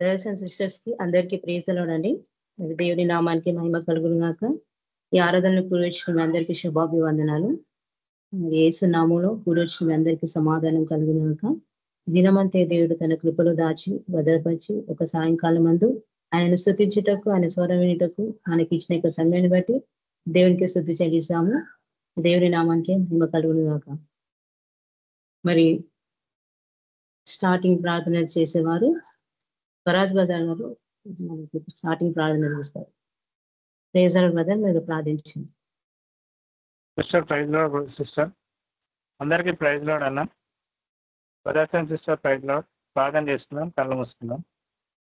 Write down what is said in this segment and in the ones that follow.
Brothers and సిస్టర్స్కి అందరికీ ప్రేసలోనండి మరి దేవుని నామానికి మహిమ కలుగునుగాక. ఈ ఆరాధనలు కూడొచ్చిన మీ అందరికీ శుభాభివందనాలు. మరి ఏసు నామంలో కూడొచ్చిన మీ అందరికీ సమాధానం కలుగునుగాక. దినమంతే దేవుడు తన కృపలో దాచి భద్రపరిచి ఒక సాయంకాలం మందు ఆయనను స్థుతించుటకు ఆయన స్వరం వినుటకు ఆయనకి ఇచ్చిన యొక్క సమయాన్ని బట్టి దేవునికి స్థుతి చెల్లిస్తాము. దేవుని నామానికి మహిమ కలుగునుగాక. మరి స్టార్టింగ్ ప్రార్థన చేసేవారు. స్వరాజ్ బ్రదర్ గారు మనకి స్టార్టింగ్ ప్రార్థన చేస్తారు. ప్రేజర్ బ్రదర్ మీరు ప్రార్థించండి. Sister praise Lord sister. అందరికీ ప్రైజ్ లోడ్ అన్న. Brothers and sister praise Lord. ప్రార్థన చేస్తున్నాం కళ్ళు మూసుకున్నాం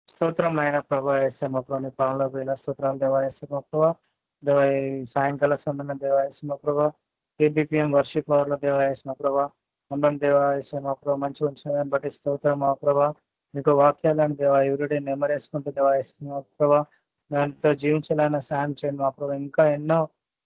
స్తోత్రం నాయన ప్రభా వేసామ నీ పాలన పోయిన స్తోత్రాలు దేవాయసమ ప్రభా. దేవ సాయంకాల సమయంలో దేవాయసమ ప్రభా. ఏబిపిఎం వర్షిప్ అవర్లో దేవాయసమ ప్రభా. అందం దేవాయసమ ప్రభా. మంచి ఉంచిన బట్టి స్తోత్రం మా ప్రభా. మీకు వాక్యాలను దేవా ఎవరిడే నెమరేసుకుంటూ దేవాయసమ ప్రభా దాంతో జీవించాలని సాయం చేయండి మా ప్రభా. ఇంకా ఎన్నో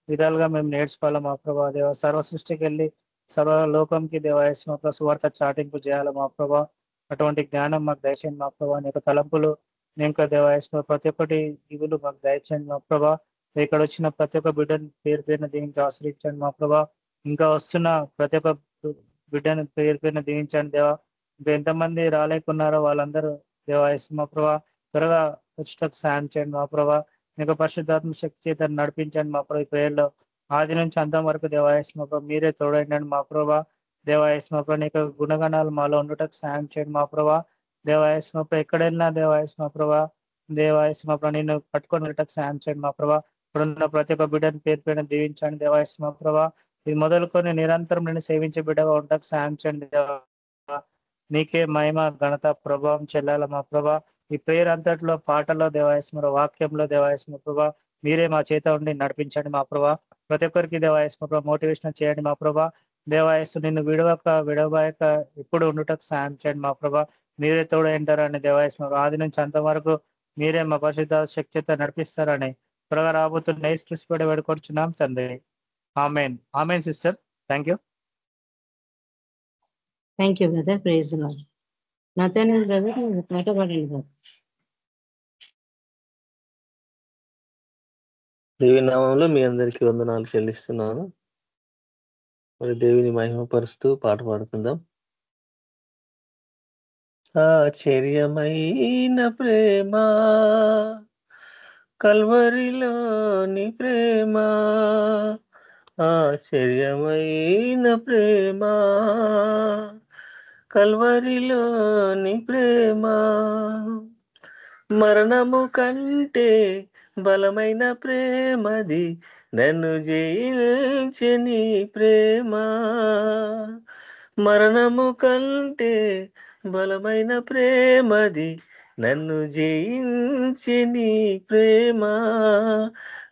విధాలుగా మేము నేర్చుకోవాలి మా ప్రభా. దేవ సర్వ సృష్టికి వెళ్ళి సర్వ లోకంకి దేవాయస్ మా ప్రభా సువార్త చాటింపు చేయాలి మా ప్రభా. అటువంటి జ్ఞానం మాకు దయచేయండి మా ప్రభా. నీ యొక్క తలంపులు నేను యొక్క దేవాయస్ ప్రతి ఒక్కటి ఇవులు మాకు దయచేయండి మా ప్రభా. ఇక్కడ వచ్చిన ప్రతి ఒక్క బిడ్డను పేరు పేరున దీవించి ఆశ్రయించండి మా ప్రభా. ఇంకా వస్తున్న ప్రతి ఒక్క బిడ్డను పేరు పేరున దీవించండి దేవా. ఇంకా ఎంతమంది రాలేకున్నారో వాళ్ళందరూ దేవాయస్ మా ప్రభా త్వరగా వచ్చేటకు సాయం చేయండి మా ప్రభా. ఇంకా పరిశుద్ధాత్మ శక్తి చేత నడిపించండి మా ప్రభు పేరులో ఆది నుంచి అంతం వరకు దేవాయసు మా ప్రభా మీరే తోడండి మా ప్రభా. దేవాయసు మా ప్రభా నీకు గుణగణాలు మాలో ఉండటకు సాయం చేయండి మా ప్రభా. దేవాయసు మా ప్రభా ఎక్కడ వెళ్ళినా మా ప్రభా. దేవాయసు మా ప్రభా నేను పట్టుకొని ఉండటకు సాయం చేయండి మా ప్రభా. ఇప్పుడున్న ప్రతి ఒక్క బిడ్డను పేరు పేరున దీవించండి దేవాయస్మ ప్రభా. ఇది మొదలుకొని నిరంతరం నేను సేవించే బిడ్డగా ఉండటకు సాయం చేయండి దేవా. నీకే మహిమ ఘనత ప్రభావం చెల్లాల మా ప్రభా. ఈ ప్రేయర్ అంతట్లో పాటలో దేవాయస్మర వాక్యంలో దేవాయస్మ ప్రభా. మీరే మా చేత ఉండి నడిపించండి మా ప్రభా. ప్రతి ఒక్కరికి దేవాయస్మ ప్రభా మోటివేషన్ చేయండి మా ప్రభా. దేవాయస్సు నిన్ను విడవక విడవాయక ఎప్పుడు ఉండుటకు సాయం చేయండి మా ప్రభా. మీరే తోడు ఏంటారని దేవాయస్మ ఆది నుంచి అంతవరకు మీరే మా పరిశుద్ధ శక్తిత నడిపిస్తారని త్వరగా రాబోతున్న నెక్స్ట్ పడి వేడుకొచ్చున్నాం తండ్రి. Amen. Amen sister. Thank you thank you brother praise నాతోనే బ్రదర్ మాట్లాడండి బ్రదర్ దేవి నామంలో మీ అందరికీ వందనాలు చెల్లిస్తున్నాను. మరి దేవిని మహిమపరుస్తూ పాట పాడుకుందాం. ఆశ్చర్యమైన ప్రేమ కల్వరిలోని ప్రేమ ఆశ్చర్యమైన ప్రేమ. కల్వరిలోని ప్రేమ. మరణము కంటే బలమైన ప్రేమది నన్ను జయించని ప్రేమ. మరణము కంటే బలమైన ప్రేమది నన్ను జయించని ప్రేమ.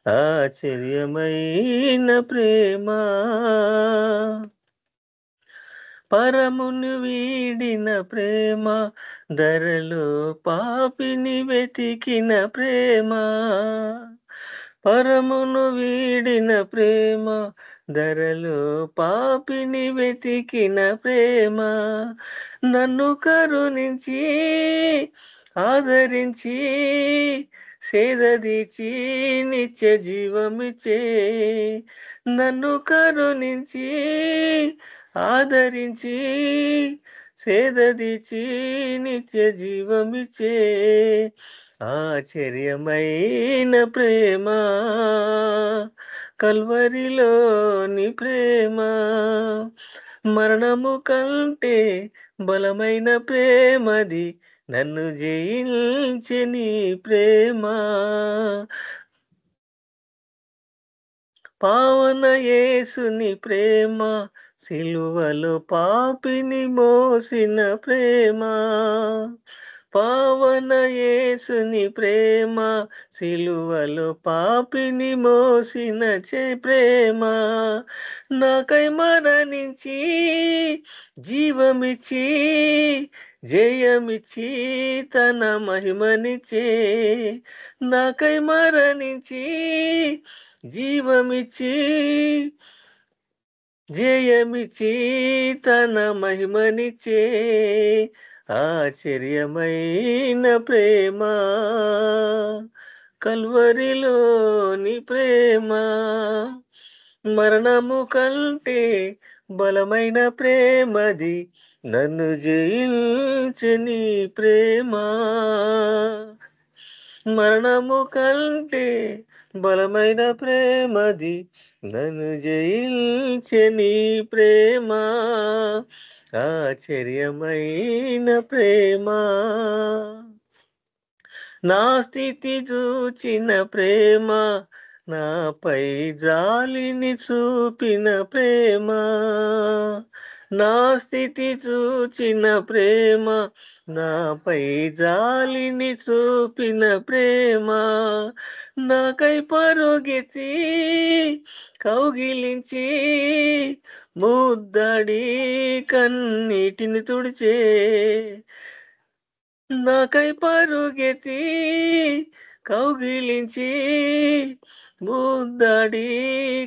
ఆశ్చర్యమైన ప్రేమ. పరమును వీడిన ప్రేమ ధరలో పాపిని వెతికిన ప్రేమ. పరమును వీడిన ప్రేమ ధరలో పాపిని వెతికిన ప్రేమ. నన్ను కరుణించి ఆదరించి సేదదీచి నిత్య జీవమిచే నన్ను కరుణించి ఆదరించి సేదదిచి నిత్య జీవమిచ్చే ఆశ్చర్యమైన ప్రేమ కల్వరిలోని ప్రేమ మరణము కంటే బలమైన ప్రేమది నన్ను జయించని ప్రేమ. పావన యేసుని ప్రేమ సిలువలు పాపిని మోసిన ప్రేమ పావన యేసుని ప్రేమ సిలువలు పాపిని మోసిన చే ప్రేమ. నాకై మరణించి జీవమిచ్చి జయమిచ్చి తన మహిమనిచే నాకై మరణించి జీవమిచ్చి జయమిచి తన మహిమనిచే ఆశ్చర్యమైన ప్రేమ. కల్వరిలోని ప్రేమ మరణము కంటే బలమైన ప్రేమది నన్ను జయించని ప్రేమ. మరణము కంటే బలమైన ప్రేమది నన్ను జయించని ప్రేమ ఆశ్చర్యమైన ప్రేమ. నా స్థితి చూచిన ప్రేమ నాపై జాలిని చూపిన ప్రేమ. నా స్థితి చూచిన ప్రేమ నాపై జాలిని చూపిన ప్రేమ నాకై పరుగెత్తి కౌగిలించి ముద్దడి కన్నీటిని తుడిచే నాకై పరుగెత్తి కౌగిలించి ముద్దడి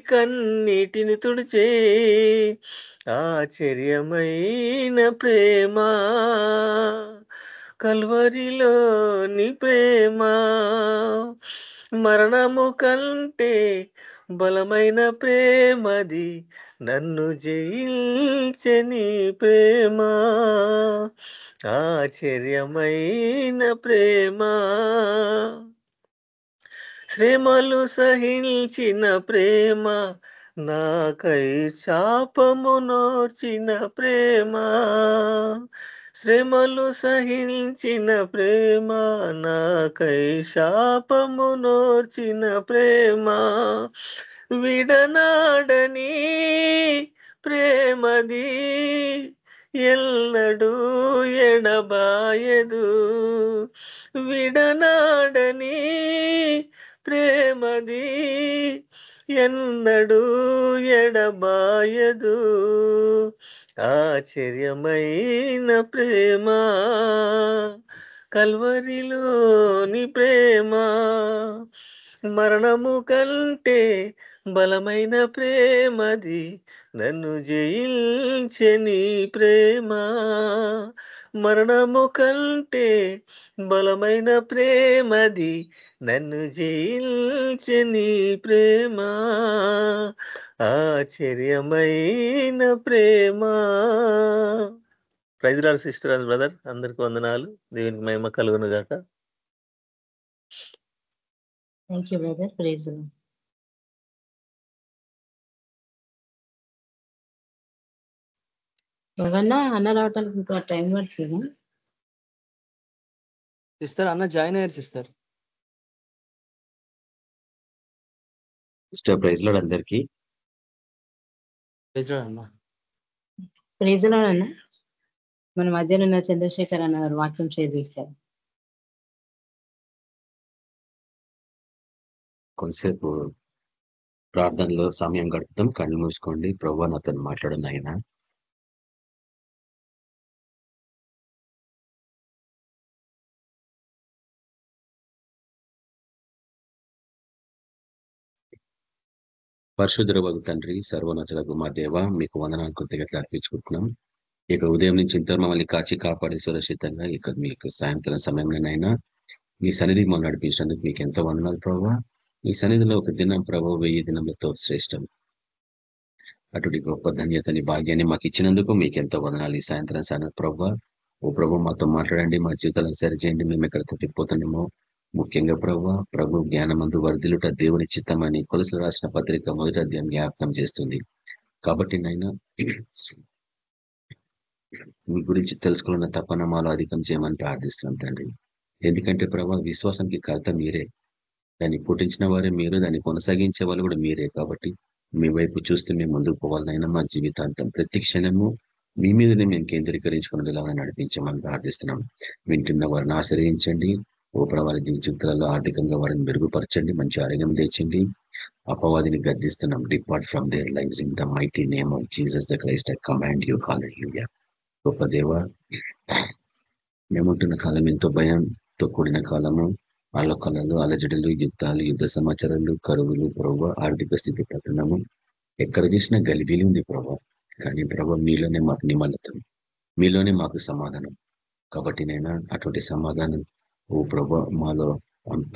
కన్నీటిని తుడిచే ఆశ్చర్యమైన ప్రేమ కల్వరిలోని ప్రేమ. మరణము కంటే బలమైన ప్రేమది నన్ను జయించని ప్రేమ. ఆశ్చర్యమైన ప్రేమ. శ్రమలు సహించిన ప్రేమ నాకై శాపమునోర్చిన ప్రేమ శ్రమలు సహించిన ప్రేమ నాకై శాపమునోర్చిన ప్రేమ. విడనాడని ప్రేమది ఎల్లడూ ఎడబాయదు. విడనాడని ప్రేమది ఎన్నడూ ఎడబాయదు. ఆశ్చర్యమైన ప్రేమ కల్వరిలోని ప్రేమ. మరణము కంటే బలమైన ప్రేమది నన్ను జయించని ప్రేమ. మరణము కంటే బలమైన ప్రేమది నన్ను జయించని ప్రేమ. ఆశ్చర్యమైన ప్రేమ. ప్రైజ్రాల్ సిస్టర్ బ్రదర్ అందరికి వందనాలు. దేవునికి మహిమ కలుగును గాక థ్యాంక్ యూ బ్రదర్ ప్రైజ్ ఎవరన్నా అన్న రావటానికి ఇంకా టైం పడుతుందా? సిస్టర్ అన్న జాయిన్ అయ్యారు సిస్టర్. సిస్టర్ ప్రైజ్ లాడ్ అందరికీ. అన్న. ప్రైజ్లో అన్న. మన మధ్యలో ఉన్న చంద్రశేఖర్ అన్న గారు వాక్యం చేస్తారు కొంతసేపు ప్రార్థనలో సమయం గడుపుతాం. కళ్ళు మూసుకోండి. ప్రభు నాతో మాట్లాడను ఆయన పరిశుద్ధ వగు తండ్రి సర్వోన్నతులకు మా దేవ మీకు వందనాలు కృతజ్ఞతలు అర్పించుకుంటున్నాం. ఇక ఉదయం నుంచి ఇంత మమ్మల్ని కాచి కాపాడి సురక్షితంగా ఇక మీకు సాయంత్రం సమయంలోనైనా మీ సన్నిధికి మనం నడిపించినందుకు మీకు ఎంతో వందనాలు ప్రభావ మీ సన్నిధిలో ఒక దినం ప్రభు వెయ్యి దినములతో శ్రేష్టం. అటువంటి గొప్ప ధన్యతని భాగ్యాన్ని మాకు ఇచ్చినందుకు మీకు ఎంతో వందనాలు ఈ సాయంత్రం సాయంత్రం ప్రభావ ఓ ప్రభు మాతో మాట్లాడండి మా జీవితాలను సరిచేయండి మేము ఎక్కడ తొట్టిపోతున్నామో ముఖ్యంగా ప్రభు ప్రభు జ్ఞానమందు వర్ధిలుట దేవుని చిత్తమని కొలసలు రాసిన పత్రిక మొదటి అధ్యాయం జ్ఞాపకం చేస్తుంది. కాబట్టి నాయన మీ గురించి తెలుసుకున్న తపనమాలు అధికం చేయమని ప్రార్థిస్తున్నాం తండ్రి. ఎందుకంటే ప్రభా విశ్వాసానికి కర్త మీరే. దాన్ని పుట్టించిన వారే మీరు దాన్ని కొనసాగించే వాళ్ళు కూడా మీరే. కాబట్టి మీ వైపు చూస్తే మేము ముందుకు పోవాలనైనా మా జీవితాంతం ప్రతి క్షణము మీ మీదనే మేము కేంద్రీకరించుకునేలాగా నడిపించమని ప్రార్థిస్తున్నాం. వింటున్న వారిని ఆశ్రయించండి. ఓ ప్రభావ జీవితాలలో ఆర్థికంగా వారిని మెరుగుపరచండి మంచి ఆరోగ్యం తెచ్చండి అపవాదిని గర్దిస్తున్నాం depart from their lifes in the mighty name of Jesus the Christ I command you hallelujah గొప్ప దేవ మేముంటున్న కాలం ఎంతో భయంతో కూడిన కాలము. ఆలోకలలు అలజడులు యుద్ధాలు యుద్ధ సమాచారాలు కరువులు పొరవ ఆర్థిక స్థితి పట్టణము. ఎక్కడ చూసినా గలిబీలు ఉంది ప్రభా. కానీ ప్రభా మీలోనే మాకు నిమలతం మీలోనే మాకు సమాధానం. కాబట్టి నేను అటువంటి సమాధానం ఓ ప్రభా మాలో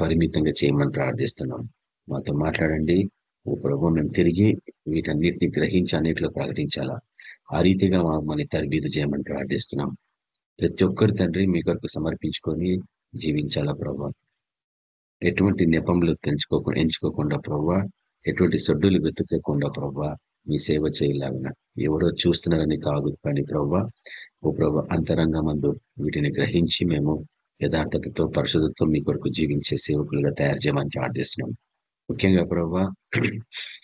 పరిమితంగా చేయమని ప్రార్థిస్తున్నాం. మాతో మాట్లాడండి. ఓ ప్రభు మేము తిరిగి వీటన్నిటిని గ్రహించి అన్నిటిలో ప్రకటించాలా? ఆ రీతిగా మమ్మల్ని తరబీదు చేయమని ప్రార్థిస్తున్నాం. ప్రతి ఒక్కరి తండ్రి మీ కొరకు సమర్పించుకొని జీవించాలా ప్రభా? ఎటువంటి నెపములు తెంచుకోకుండా ఎంచుకోకుండా ప్రభా? ఎటువంటి సొడ్డులు వెతుక్కోకుండా ప్రభా? మీ సేవ చేయలాగిన ఎవరో చూస్తున్నారని కాదు కానీ ప్రభా ఓ ప్రభా అంతరంగ మందు వీటిని గ్రహించి మేము యథార్థతతో పరిశుద్ధతో మీ కొరకు జీవించే సేవకులుగా తయారు చేయమని ప్రార్థిస్తున్నాం. ముఖ్యంగా ప్రభా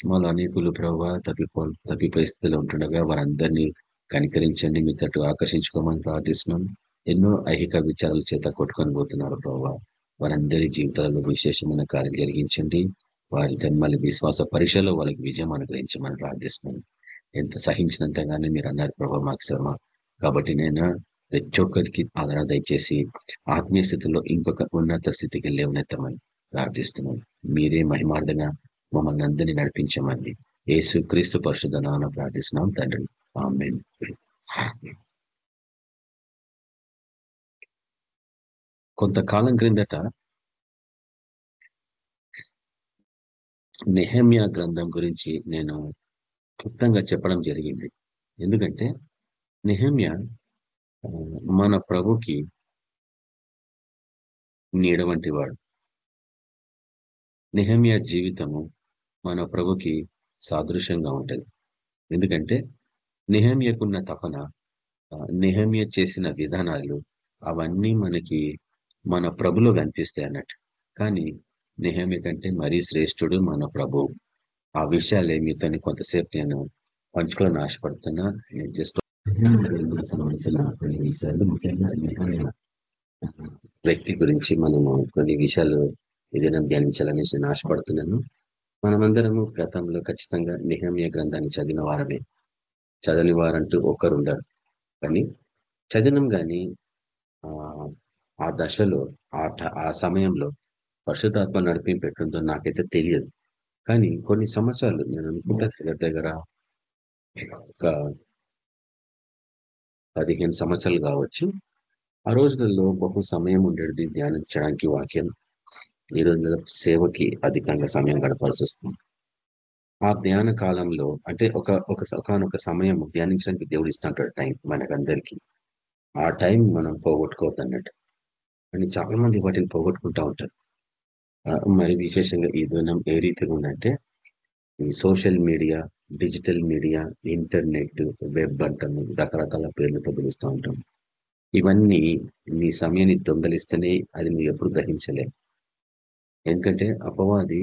మాలో అనేకులు ప్రభా తప్పిపో తప్పిపోయే స్థితిలో ఉంటుండగా వారందరినీ కనికరించండి మీ తట్టు ఆకర్షించుకోమని ప్రార్థిస్తున్నాం. ఎన్నో ఐహిక విచారాల చేత కొట్టుకొని పోతున్నారు ప్రభా. వారందరి జీవితాలలో విశేషమైన కార్యం జరిగించండి. వారి మళ్ళీ విశ్వాస పరీక్షలో వాళ్ళకి విజయం అనుగ్రహించమని ప్రార్థిస్తున్నాను ఎంత సహించినంతగానే మీరు అన్నారు ప్రభా మాకు శ్రమ. కాబట్టి నేను ప్రతి ఒక్కరికి ఆదరణ దయచేసి ఆత్మీయ స్థితిలో ఇంకొక ఉన్నత స్థితికి లేవనెత్తమని ప్రార్థిస్తున్నాను మీరే మహిమార్థంగా మమ్మల్ని అందరినీ నడిపించమని యేసు క్రీస్తు పరిశుద్ధ నాన్న ప్రార్థిస్తున్నాం తండ్రి కొంతకాలం క్రిందట నెహమ్యా గ్రంథం గురించి నేను క్లుప్తంగా చెప్పడం జరిగింది ఎందుకంటే నెహమ్య మన ప్రభుకి నీడ వంటి వాడు. నిహమ్య జీవితము మన ప్రభుకి సాదృశ్యంగా ఉంటుంది. ఎందుకంటే నిహమ్యకున్న తపన నిహమ్య చేసిన విధానాలు అవన్నీ మనకి మన ప్రభులో కనిపిస్తాయి అన్నట్టు. కానీ నిహమ్య కంటే మరీ శ్రేష్ఠుడు మన ప్రభు. ఆ విషయాలే మీతో కొంతసేపు నేను పంచుకోవాలని ఆశపడుతున్నా. నేను సంబంధించిన కొన్ని విషయాలు ముఖ్యంగా వ్యక్తి గురించి మనము కొన్ని విషయాలు ఏదైనా ధ్యానించాలని నేను ఆశపడుతున్నాను. మనమందరము గతంలో ఖచ్చితంగా నిహమ్య గ్రంథాన్ని చదివిన వారమే. చదివిన వారంటూ ఒకరు ఉండరు కానీ చదివినం కానీ ఆ దశలో ఆ ఆ సమయంలో పరిశుద్ధాత్మ నడిపింపు ఎట్లుందో నాకైతే తెలియదు. కానీ కొన్ని సంవత్సరాలు నేను అనుకుంటా దగ్గర దగ్గర ఒక పదిహేను సంవత్సరాలు కావచ్చు. ఆ రోజులలో బహు సమయం ఉండేది ధ్యానించడానికి వాక్యం. ఈ రోజుల్లో సేవకి అధికంగా సమయం గడపాల్సి వస్తుంది. ఆ ధ్యాన కాలంలో అంటే ఒక ఒక ఒకనొక సమయం ధ్యానించడానికి దేవుడు ఇస్తుంటాడు టైం మనకందరికీ. ఆ టైం మనం పోగొట్టుకోవద్దు అన్నట్టు అని చాలా మంది వాటిని పోగొట్టుకుంటా ఉంటారు. మరి విశేషంగా ఈ దినం ఏ రీతిగా ఉందంటే ఈ social media digital media internet web అంటాము రకరకాల పేర్లతో పిలుస్తూ ఉంటాం ఇవన్నీ మీ సమయాన్ని దొంగలిస్తేనే అది మీరు ఎప్పుడు గ్రహించలే ఎందుకంటే అపవాది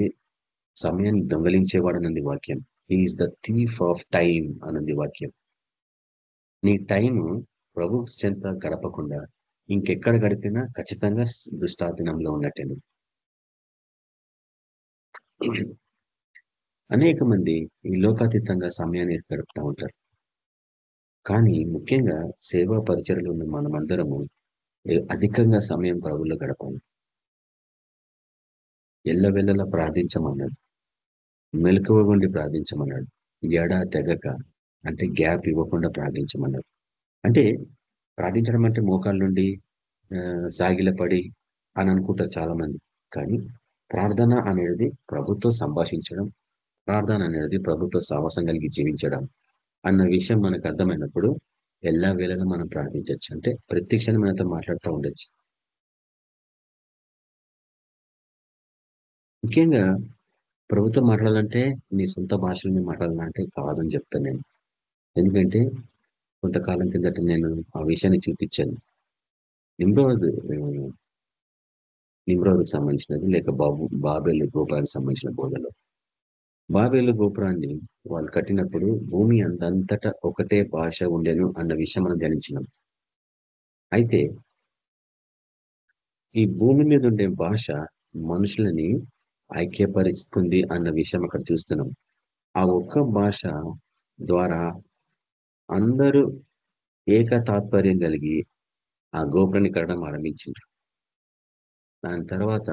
సమయాన్ని దొంగలించేవాడు అన్నది వాక్యం he is the thief of time అన్నది వాక్యం. నీ టైం ప్రభు చెంత గడపకుండా ఇంకెక్కడ గడిపినా ఖచ్చితంగా దుష్టాధీనంలో ఉన్నట్టే అనేక మంది ఈ లోకాతీతంగా సమయాన్ని గడుపుతూ ఉంటారు. కానీ ముఖ్యంగా సేవా పరిచయలు ఉన్న మనమందరము అధికంగా సమయం ప్రభుల్లో గడపాలి. ఎల్లవెల్లలా ప్రార్థించమన్నాడు. మెలకువ ఉండి ప్రార్థించమన్నాడు. ఎడా తెగక అంటే గ్యాప్ ఇవ్వకుండా ప్రార్థించమన్నాడు. అంటే ప్రార్థించడం అంటే మోకాళ్ళ నుండి సాగిలపడి అని అనుకుంటారు చాలా మంది కానీ ప్రార్థన అనేది ప్రభుత్వం సంభాషించడం ప్రార్థన అనేది ప్రభుత్వ సాహసం కలిగి జీవించడం అన్న విషయం మనకు అర్థమైనప్పుడు ఎలా వేళలో మనం ప్రార్థించవచ్చు అంటే ప్రత్యక్షణ మనతో మాట్లాడుతూ ఉండొచ్చు. ముఖ్యంగా ప్రభుత్వం మాట్లాడాలంటే నీ సొంత భాషలో మాట్లాడాలంటే కాదని చెప్తాను నేను. ఎందుకంటే కొంతకాలం కిందట నేను ఆ విషయాన్ని చూపించాను. నిమ్రోద్ నిమ్రోద్కి సంబంధించినది లేక బాబు బాబేలు గోపాలకు సంబంధించిన బోధలో. బాబేలు గోపురాన్ని వాళ్ళు కట్టినప్పుడు భూమి అంతంతటా ఒకటే భాష ఉండేను అన్న విషయం మనం ధ్యానించినాం. అయితే ఈ భూమి మీద ఉండే భాష మనుషులని ఐక్యపరుస్తుంది అన్న విషయం అక్కడ చూస్తున్నాం. ఆ ఒక్క భాష ద్వారా అందరూ ఏక తాత్పర్యం కలిగి ఆ గోపురాన్ని కట్టడం ఆరంభించింది దాని తర్వాత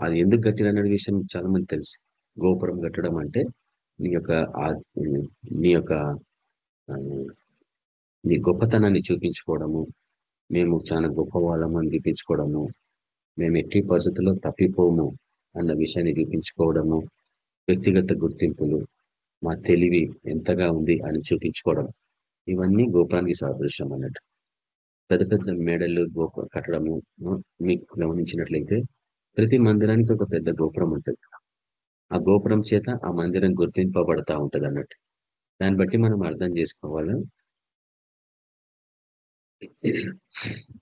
అది ఎందుకు కట్టిన విషయం చాలా మంది తెలుసు. గోపురం కట్టడం అంటే నీ యొక్క నీ యొక్క నీ గొప్పతనాన్ని చూపించుకోవడము మేము చాలా గొప్పవాళ్ళము అని చూపించుకోవడము మేము ఎట్టి పరిస్థితుల్లో తప్పిపోము అన్న విషయాన్ని చూపించుకోవడము వ్యక్తిగత గుర్తింపులు మా తెలివి ఎంతగా ఉంది అని చూపించుకోవడం. ఇవన్నీ గోపురానికి సాదృశ్యం అన్నట్టు. పెద్ద పెద్ద మేడలు గోపురం కట్టడము మీకు గమనించినట్లయితే ప్రతి మందిరానికి ఒక పెద్ద గోపురం ఉంటుంది. ఆ గోపురం చేత ఆ మందిరం గుర్తింపబడతా ఉంటది అన్నట్టు. దాన్ని బట్టి మనం అర్థం చేసుకోవాలి?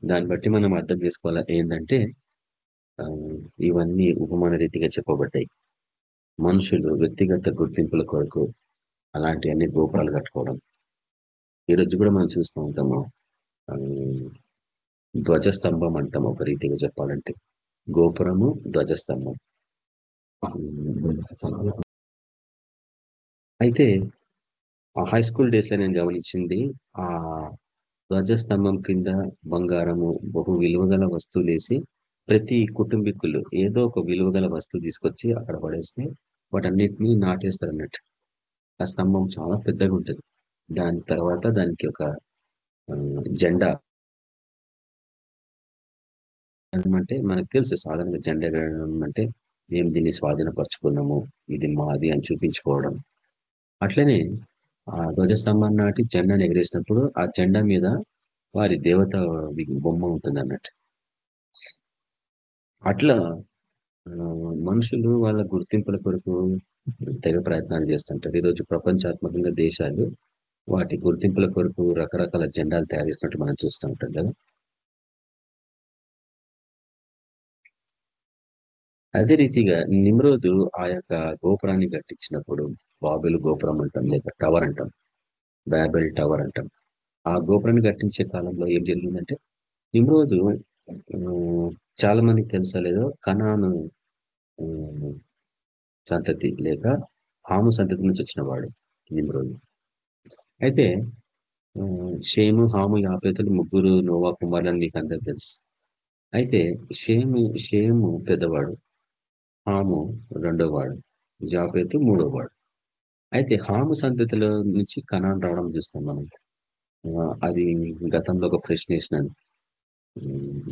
దాన్ని బట్టి మనం అర్థం చేసుకోవాలా? ఏంటంటే ఆ, ఇవన్నీ ఉపమాన రీతిగా చెప్పబడ్డాయి. మనుషులు వ్యక్తిగత గుర్తింపుల కొరకు అలాంటి అన్ని గోపురాలు కట్టుకోవడం. ఈ రోజు కూడా మనం చూస్తూ ఉంటాము. ధ్వజస్తంభం అంటాం ఒక రీతిగా చెప్పాలంటే. గోపురము ధ్వజస్తంభం. అయితే ఆ హై స్కూల్ డేస్లో నేను గమనించింది ఆ ధ్వజస్తంభం కింద బంగారము బహు విలువగల వస్తువులు వేసి ప్రతి కుటుంబీకులు ఏదో ఒక విలువగల వస్తువు తీసుకొచ్చి అక్కడ పడేస్తే వాటన్నిటిని నాటేస్తారు అన్నట్టు ఆ స్తంభం చాలా పెద్దగా ఉంటుంది. దాని తర్వాత దానికి ఒక జెండా. అంటే మనకు తెలుసు సాధారణంగా జెండా అంటే మేము దీన్ని స్వాధీనపరచుకున్నాము. ఇది మాది అని చూపించుకోవడం. అట్లనే ఆ ధ్వజస్తంభం నాటి జెండాను ఎగరేసినప్పుడు ఆ జెండా మీద వారి దేవత బొమ్మ ఉంటుంది అన్నట్టు అట్లా మనుషులు వాళ్ళ గుర్తింపుల కొరకు తెగ ప్రయత్నాలు చేస్తుంటారు. ఈరోజు ప్రపంచాత్మకంగా దేశాలు వాటి గుర్తింపుల కొరకు రకరకాల జెండాలు తయారు చేసినట్టు మనం చూస్తూ ఉంటాం కదా. అదే రీతిగా నిమ్రోదు ఆ యొక్క గోపురాన్ని కట్టించినప్పుడు బాబెల్ గోపురం అంటాం లేక టవర్ అంటాం బాబెల్ టవర్ అంటాం. ఆ గోపురాన్ని కట్టించే కాలంలో ఏం జరిగిందంటే నిమ్రోదు చాలా మందికి తెలుసా లేదో కనాను సంతతి లేక హాము సంతతి నుంచి వచ్చిన వాడు నిమ్రోదు అయితే షేము హాము యాపేతలు ముగ్గురు నోవా కుమారులని మీకు అందరికి తెలుసు. అయితే షేము షేము పెద్దవాడు హాము రెండో వాడు జాపేతు మూడో వాడు. అయితే హాము సంతతిలో నుంచి కణాన్ రావడం చూస్తాం మనం. అది గతంలో ఒక ప్రశ్న వేసినాను.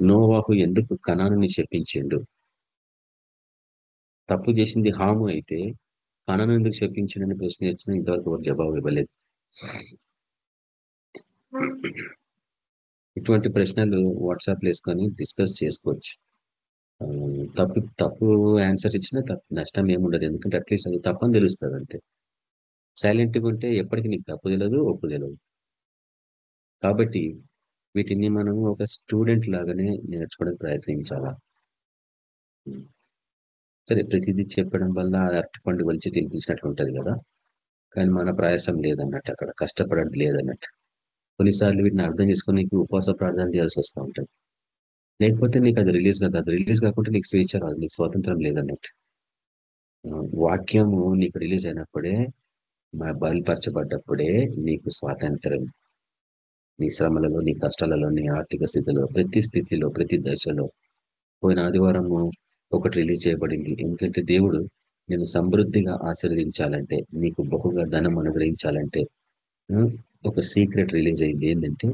నోవాహు ఎందుకు కణాన్ని చెప్పించిండు తప్పు చేసింది హాము అయితే కణను ఎందుకు చెప్పించిండని ప్రశ్న వచ్చినా ఇంతవరకు ఒక జవాబు ఇవ్వలేదు. ఇటువంటి ప్రశ్నలు వాట్సాప్ వేసుకొని డిస్కస్ చేసుకోవచ్చు. తప్పు తప్పు ఆన్సర్స్ ఇచ్చినా తప్పు నష్టం ఏముండదు ఎందుకంటే అట్లీస్ట్ అది తప్పని తెలుస్తుంది అంతే. సైలెంట్గా ఉంటే ఎప్పటికీ నీకు తప్పు తెలియదు ఒప్పు తెలియదు కాబట్టి వీటిని మనం ఒక స్టూడెంట్ లాగానే నేర్చుకోవడానికి ప్రయత్నించాలా? సరే ప్రతిదీ చెప్పడం వల్ల అరటి పండు వలిచి తినిపించినట్లు ఉంటుంది కదా. కానీ మన ప్రయాసం లేదన్నట్టు అక్కడ కష్టపడడం లేదన్నట్టు. కొన్నిసార్లు వీటిని అర్థం చేసుకొని నీకు ఉపవాస ప్రార్థన చేయాల్సి వస్తూ ఉంటుంది. లేకపోతే నీకు అది రిలీజ్ కాదు. అది రిలీజ్ కాకుండా నీకు స్వేచ్ఛ రాదు. నీకు స్వాతంత్రం లేదన్నట్టు. వాక్యము నీకు రిలీజ్ అయినప్పుడే బయలుపరచబడ్డప్పుడే నీకు స్వాతంత్రం. నీ శ్రమలలో నీ కష్టాలలో నీ ఆర్థిక స్థితిలో ప్రతి స్థితిలో ప్రతి దశలో. పోయిన ఆదివారము ఒకటి రిలీజ్ చేయబడింది. ఎందుకంటే దేవుడు నేను సమృద్ధిగా ఆశీర్వదించాలంటే నీకు బహుగా ధనం అనుగ్రహించాలంటే ఒక సీక్రెట్ రిలీజ్ అయింది. ఏంటంటే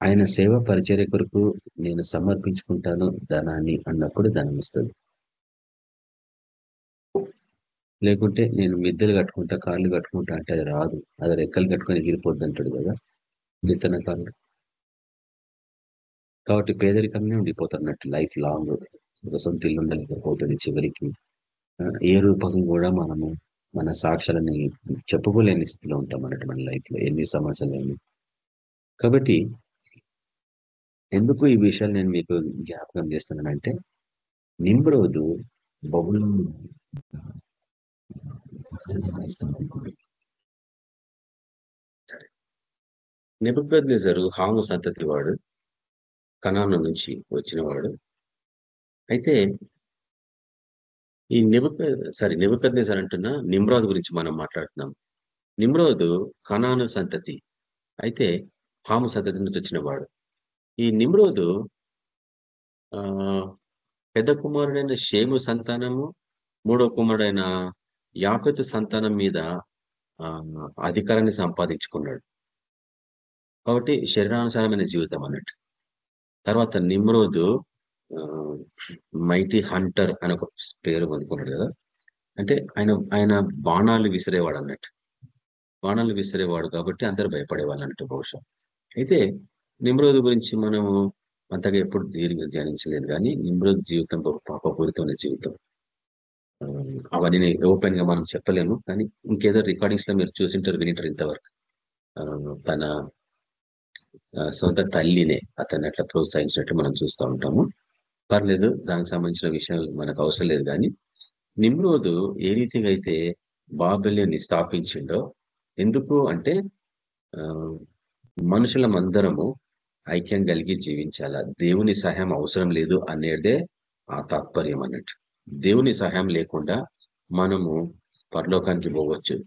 ఆయన సేవ పరిచర్య కొరకు నేను సమర్పించుకుంటాను ధనాన్ని అన్నప్పుడు ధనం ఇస్తుంది. లేకుంటే నేను మిద్దెలు కట్టుకుంటా కాళ్ళు కట్టుకుంటా అంటే అది రాదు. అది రెక్కలు కట్టుకొని ఎగిరిపోద్ది అంటాడు కదా విత్తన కాళ్ళు. కాబట్టి పేదరికంగానే ఉండిపోతున్నట్టు లైఫ్ లాంగ్ ఒక సొంత ఇల్లు ఉండలేకపోతుంది చివరికి. ఏ రూపకం కూడా మనము మన సాక్ష్యాలని చెప్పుకోలేని స్థితిలో ఉంటాం అన్నట్టు మన లైఫ్లో ఎన్ని సమస్యలు కాబట్టి ఎందుకు ఈ విషయాలు నేను మీకు జ్ఞాపకం చేస్తున్నానంటే నిమ్రోదు బబులు నెబుకద్నెజరు హాము సంతతి వాడు కనాను నుంచి వచ్చినవాడు. అయితే ఈ నిబుక సారీ నెబుకద్నెజర్ అంటున్న నిమ్రోద్ గురించి మనం మాట్లాడుతున్నాం. నిమ్రోదు కనాను సంతతి. అయితే హాము సంతతి నుంచి వచ్చినవాడు. ఈ నిమ్రోదు ఆ పెద్ద కుమారుడైన షేము సంతానము మూడో కుమారుడైన యాకతు సంతానం మీద ఆ, అధికారాన్ని సంపాదించుకున్నాడు. కాబట్టి శరీరానుసారమైన జీవితం అన్నట్టు. తర్వాత నిమ్రోదు మైటీ హంటర్ అని ఒక పేరు పొందుకున్నాడు కదా. అంటే ఆయన ఆయన బాణాలు విసిరేవాడు అన్నట్టు. బాణాలు విసిరేవాడు కాబట్టి అందరు భయపడేవాళ్ళు అన్నట్టు బహుశా. అయితే నిమ్రోదు గురించి మనము అంతగా ఎప్పుడు దీర్ఘ ధ్యానించలేదు కానీ నిమ్రోద్ జీవితం బహు పాపపూరితమైన జీవితం. అవన్నీ నేను ఓపెన్గా మనం చెప్పలేము కానీ ఇంకేదో రికార్డింగ్స్లో మీరు చూసింటారు వినింటారు ఇంతవరకు. తన సొంత తల్లినే అతన్ని అట్లా ప్రోత్సహించినట్టు మనం చూస్తూ ఉంటాము. పర్లేదు దానికి సంబంధించిన విషయాలు మనకు అవసరం లేదు కానీ నిమ్రోదు ఏ రీతిగా అయితే బాబల్యాన్ని స్థాపించిండో ఎందుకు అంటే మనుషులం అందరము ఐక్యం కలిగి జీవించాలా? దేవుని సహాయం అవసరం లేదు అనేదే ఆ తాత్పర్యం అన్నట్టు. దేవుని సహాయం లేకుండా మనము పరలోకానికి పోవచ్చు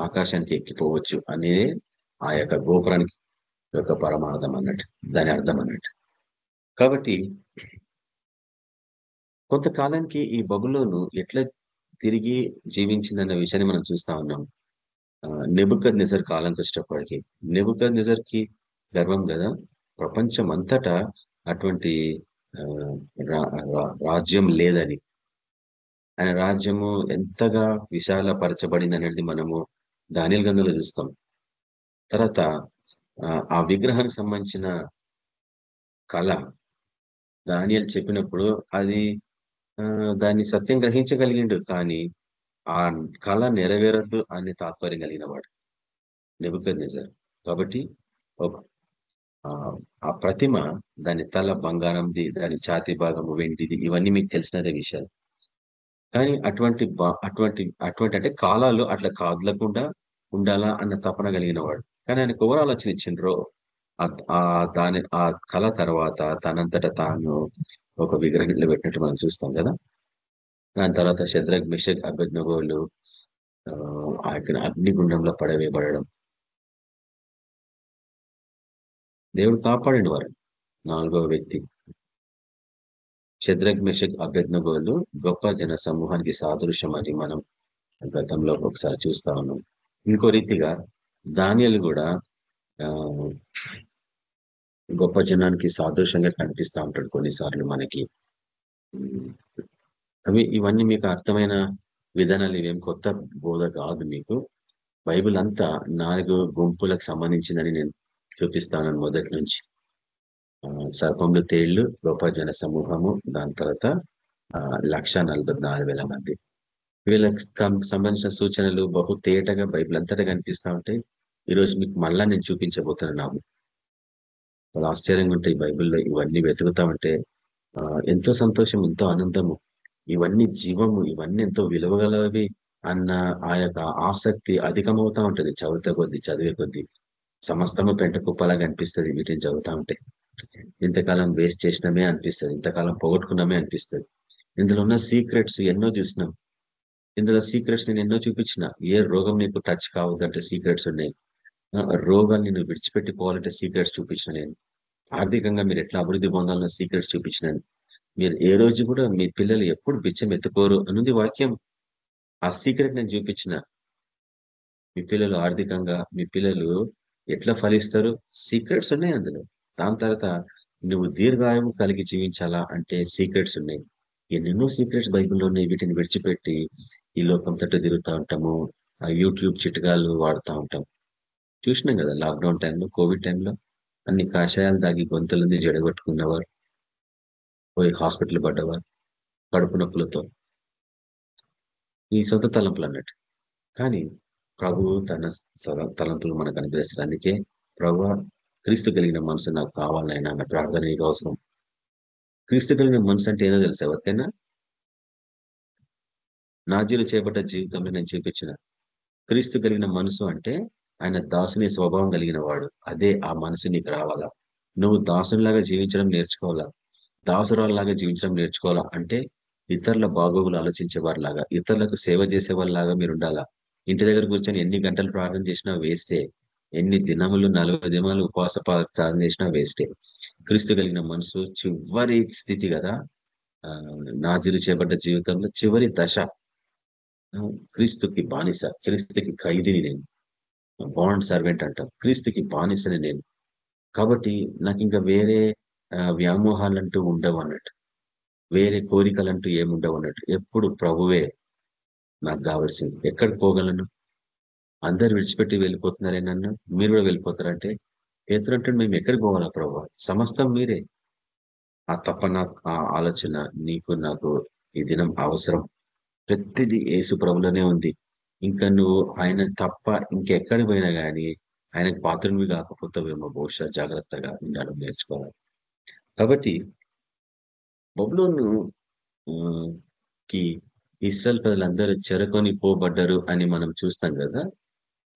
ఆకాశానికి ఎక్కిపోవచ్చు అనేది ఆ యొక్క గోపురానికి యొక్క పరమార్థం అన్నట్టు దాని అర్థం అన్నట్టు. కాబట్టి కొంతకాలానికి ఈ బబులోను ఎట్లా తిరిగి జీవించిందన్న విషయాన్ని మనం చూస్తా ఉన్నాం. నెబుకద్ నిజర్ కాలంకి వచ్చేటప్పటికి నెబుకద్ నిజర్కి గర్వం కదా? ప్రపంచం అంతటా అటువంటి రాజ్యం లేదని. ఆయన రాజ్యము ఎంతగా విశాలపరచబడింది అనేది మనము దానిల గంధంలో చూస్తాం. తర్వాత ఆ, విగ్రహానికి సంబంధించిన కళ దానియలు చెప్పినప్పుడు అది దాన్ని సత్యం గ్రహించగలిగిండు కానీ ఆ కళ నెరవేరద్దు అనే తాత్పర్యం కలిగిన వాడు. నెబుకద్ నిజర్ కాబట్టి ఆ ఆ ప్రతిమ దాని తల బంగారంది దాని ఛాతి భాగము వెండిది ఇవన్నీ మీకు తెలిసినదే విషయాలు. కానీ అటువంటి అటువంటి అటువంటి అంటే కాలాలు అట్లా కాదలకుండా ఉండాలా అన్న తపన కలిగిన వాడు. కానీ ఆయనకు ఎవరు ఆలోచన ఇచ్చిండ్రో ఆ- దాని ఆ కళ తర్వాత తనంతట తాను ఒక విగ్రహంలో పెట్టినట్టు మనం చూస్తాం కదా. దాని తర్వాత శద్రగ్ మిషక్ అభిజ్ఞగోలు ఆ యొక్క అగ్నిగుండంలో పడవేయబడడం. దేవుడు కాపాడండి వారు నాలుగవ వ్యక్తి. శద్రగ్ మిషక్ అభ్యర్థనగోలు గొప్ప జన సమూహానికి సాదృశ్యం అని మనం గతంలో ఒకసారి చూస్తా ఉన్నాం. ఇంకో రీతిగా ధాన్యాలు కూడా గొప్ప జనానికి సాదృశ్యంగా కనిపిస్తా ఉంటాడు కొన్నిసార్లు మనకి. అవి ఇవన్నీ మీకు అర్థమైన విధానాలు ఇవేం కొత్త బోధ కాదు మీకు. బైబిల్ అంతా నాలుగు గుంపులకు సంబంధించిందని నేను చూపిస్తాను మొదటి నుంచి. ఆ, సర్పములు తేళ్ళు గొప్ప జన సమూహము దాని తర్వాత ఆ, లక్ష నలభై నాలుగు వేల మంది. వీళ్ళకి సంబంధించిన సూచనలు బహు తేటగా బైబిల్ అంతటా కనిపిస్తా ఉంటాయి ఈరోజు మీకు మళ్ళా నేను చూపించబోతున్నాను. చాలా ఆశ్చర్యంగా ఉంటాయి బైబిల్లో ఇవన్నీ వెతుకుతా ఉంటే. ఆ, ఎంతో సంతోషం ఎంతో ఆనందము. ఇవన్నీ జీవము ఇవన్నీ ఎంతో విలువగలవి అన్న ఆ యొక్క ఆసక్తి అధికమవుతా ఉంటుంది. చదివితే కొద్ది చదివే కొద్ది. సమస్తము పెంట కుప్పలాగా అనిపిస్తుంది వీటిని చదువుతా ఉంటే. ఇంతకాలం వేస్ట్ చేసినామే అనిపిస్తుంది ఇంతకాలం పోగొట్టుకున్నామే అనిపిస్తుంది. ఇందులో ఉన్న సీక్రెట్స్ ఎన్నో చూసినాం. ఇందులో సీక్రెట్స్ నేను ఎన్నో చూపించిన. ఏ రోగం నీకు టచ్ కావద్దంటే సీక్రెట్స్ ఉన్నాయి. ఆ, రోగాన్ని నేను విడిచిపెట్టిపోవాలంటే సీక్రెట్స్ చూపించిన నేను. ఆర్థికంగా మీరు ఎట్లా అభివృద్ధి పొందాలన్న సీక్రెట్స్ చూపించినాను మీరు ఏ రోజు కూడా మీ పిల్లలు ఎప్పుడు బిచ్చం ఎత్తుకోరు అనుంది వాక్యం. ఆ సీక్రెట్ నేను చూపించిన. మీ పిల్లలు ఆర్థికంగా మీ పిల్లలు ఎట్లా ఫలిస్తారు? సీక్రెట్స్ ఉన్నాయి అందులో. దాని తర్వాత నువ్వు దీర్ఘాయం కలిగి జీవించాలా అంటే సీక్రెట్స్ ఉన్నాయి. ఎన్నెన్నో సీక్రెట్స్ బైబిల్లో ఉన్నాయి. వీటిని విడిచిపెట్టి ఈ లోకం తట్టు తిరుగుతూ ఉంటాము. ఆ యూట్యూబ్ చిట్కాలు వాడుతూ ఉంటాం. చూసినాం కదా లాక్డౌన్ టైంలో కోవిడ్ టైంలో అన్ని కాషాయాలు దాగి గొంతులని జడగొట్టుకున్నవారు పోయి హాస్పిటల్ పడ్డవారు కడుపు నొప్పులతో. ఈ సొంత తలంపులు అన్నట్టు. కానీ ప్రభు తన సల- తలంపులు మనకు అనుగ్రహిస్తారు అందుకే ప్రభు క్రీస్తు కలిగిన మనసు నాకు కావాలైనా నా ప్రార్థన నీకు అవసరం. క్రీస్తు కలిగిన మనసు అంటే ఏదో తెలుసు ఎవరికైనా? నాజీలు చేపట్ట జీవితంలో నేను చూపించిన క్రీస్తు కలిగిన మనసు అంటే ఆయన దాసుని స్వభావం కలిగిన వాడు. అదే ఆ మనసు నీకు రావాలా? నువ్వు దాసునిలాగా జీవించడం నేర్చుకోవాలా? దాసురాల్లాగా జీవించడం నేర్చుకోవాలా? అంటే ఇతరుల బాగోగులు ఆలోచించే వారిలాగా ఇతరులకు సేవ చేసే వాళ్ళలాగా మీరు ఉండాలా? ఇంటి దగ్గర కూర్చొని ఎన్ని గంటలు ప్రార్థన చేసినా వేస్టే. ఎన్ని దినములు నలభై దినాలు ఉపవాస ప్రార్థన చేసినా వేస్టే. క్రీస్తు కలిగిన మనసు చివరి స్థితి కదా. ఆ, నాజీలు చేపడ్డ జీవితంలో చివరి దశ. క్రీస్తుకి బానిస క్రీస్తుకి ఖైదీని నేను. బాండ్ సర్వెంట్ అంటాం. క్రీస్తుకి బానిసని నేను. కాబట్టి నాకు ఇంకా వేరే వ్యామోహాలంటూ ఉండవు అన్నట్టు వేరే కోరికలంటూ ఏముండవు అన్నట్టు ఎప్పుడు ప్రభువే నాకు కావాల్సింది. ఎక్కడికి పోగలను? అందరు విడిచిపెట్టి వెళ్ళిపోతున్నారే నన్ను? మీరు కూడా వెళ్ళిపోతారంటే? పేతురంటే మేము ఎక్కడికి పోవాలా ప్రభావ సమస్తం మీరే. ఆ తపన ఆ ఆలోచన నీకు నాకు ఈ దినం అవసరం. ప్రతిదీ ఏసు ప్రభులోనే ఉంది. ఇంకా నువ్వు ఆయన తప్ప ఇంకెక్కడికి పోయినా కానీ ఆయనకు పాత్రనివి కాకపోతావేమో బహుశా జాగ్రత్తగా ఉండాలని నేర్చుకోవాలి. కాబట్టి బబులోను కి ఇస్రాయల్ ప్రజలందరూ చెరకొని పోబడ్డారు అని మనం చూస్తాం కదా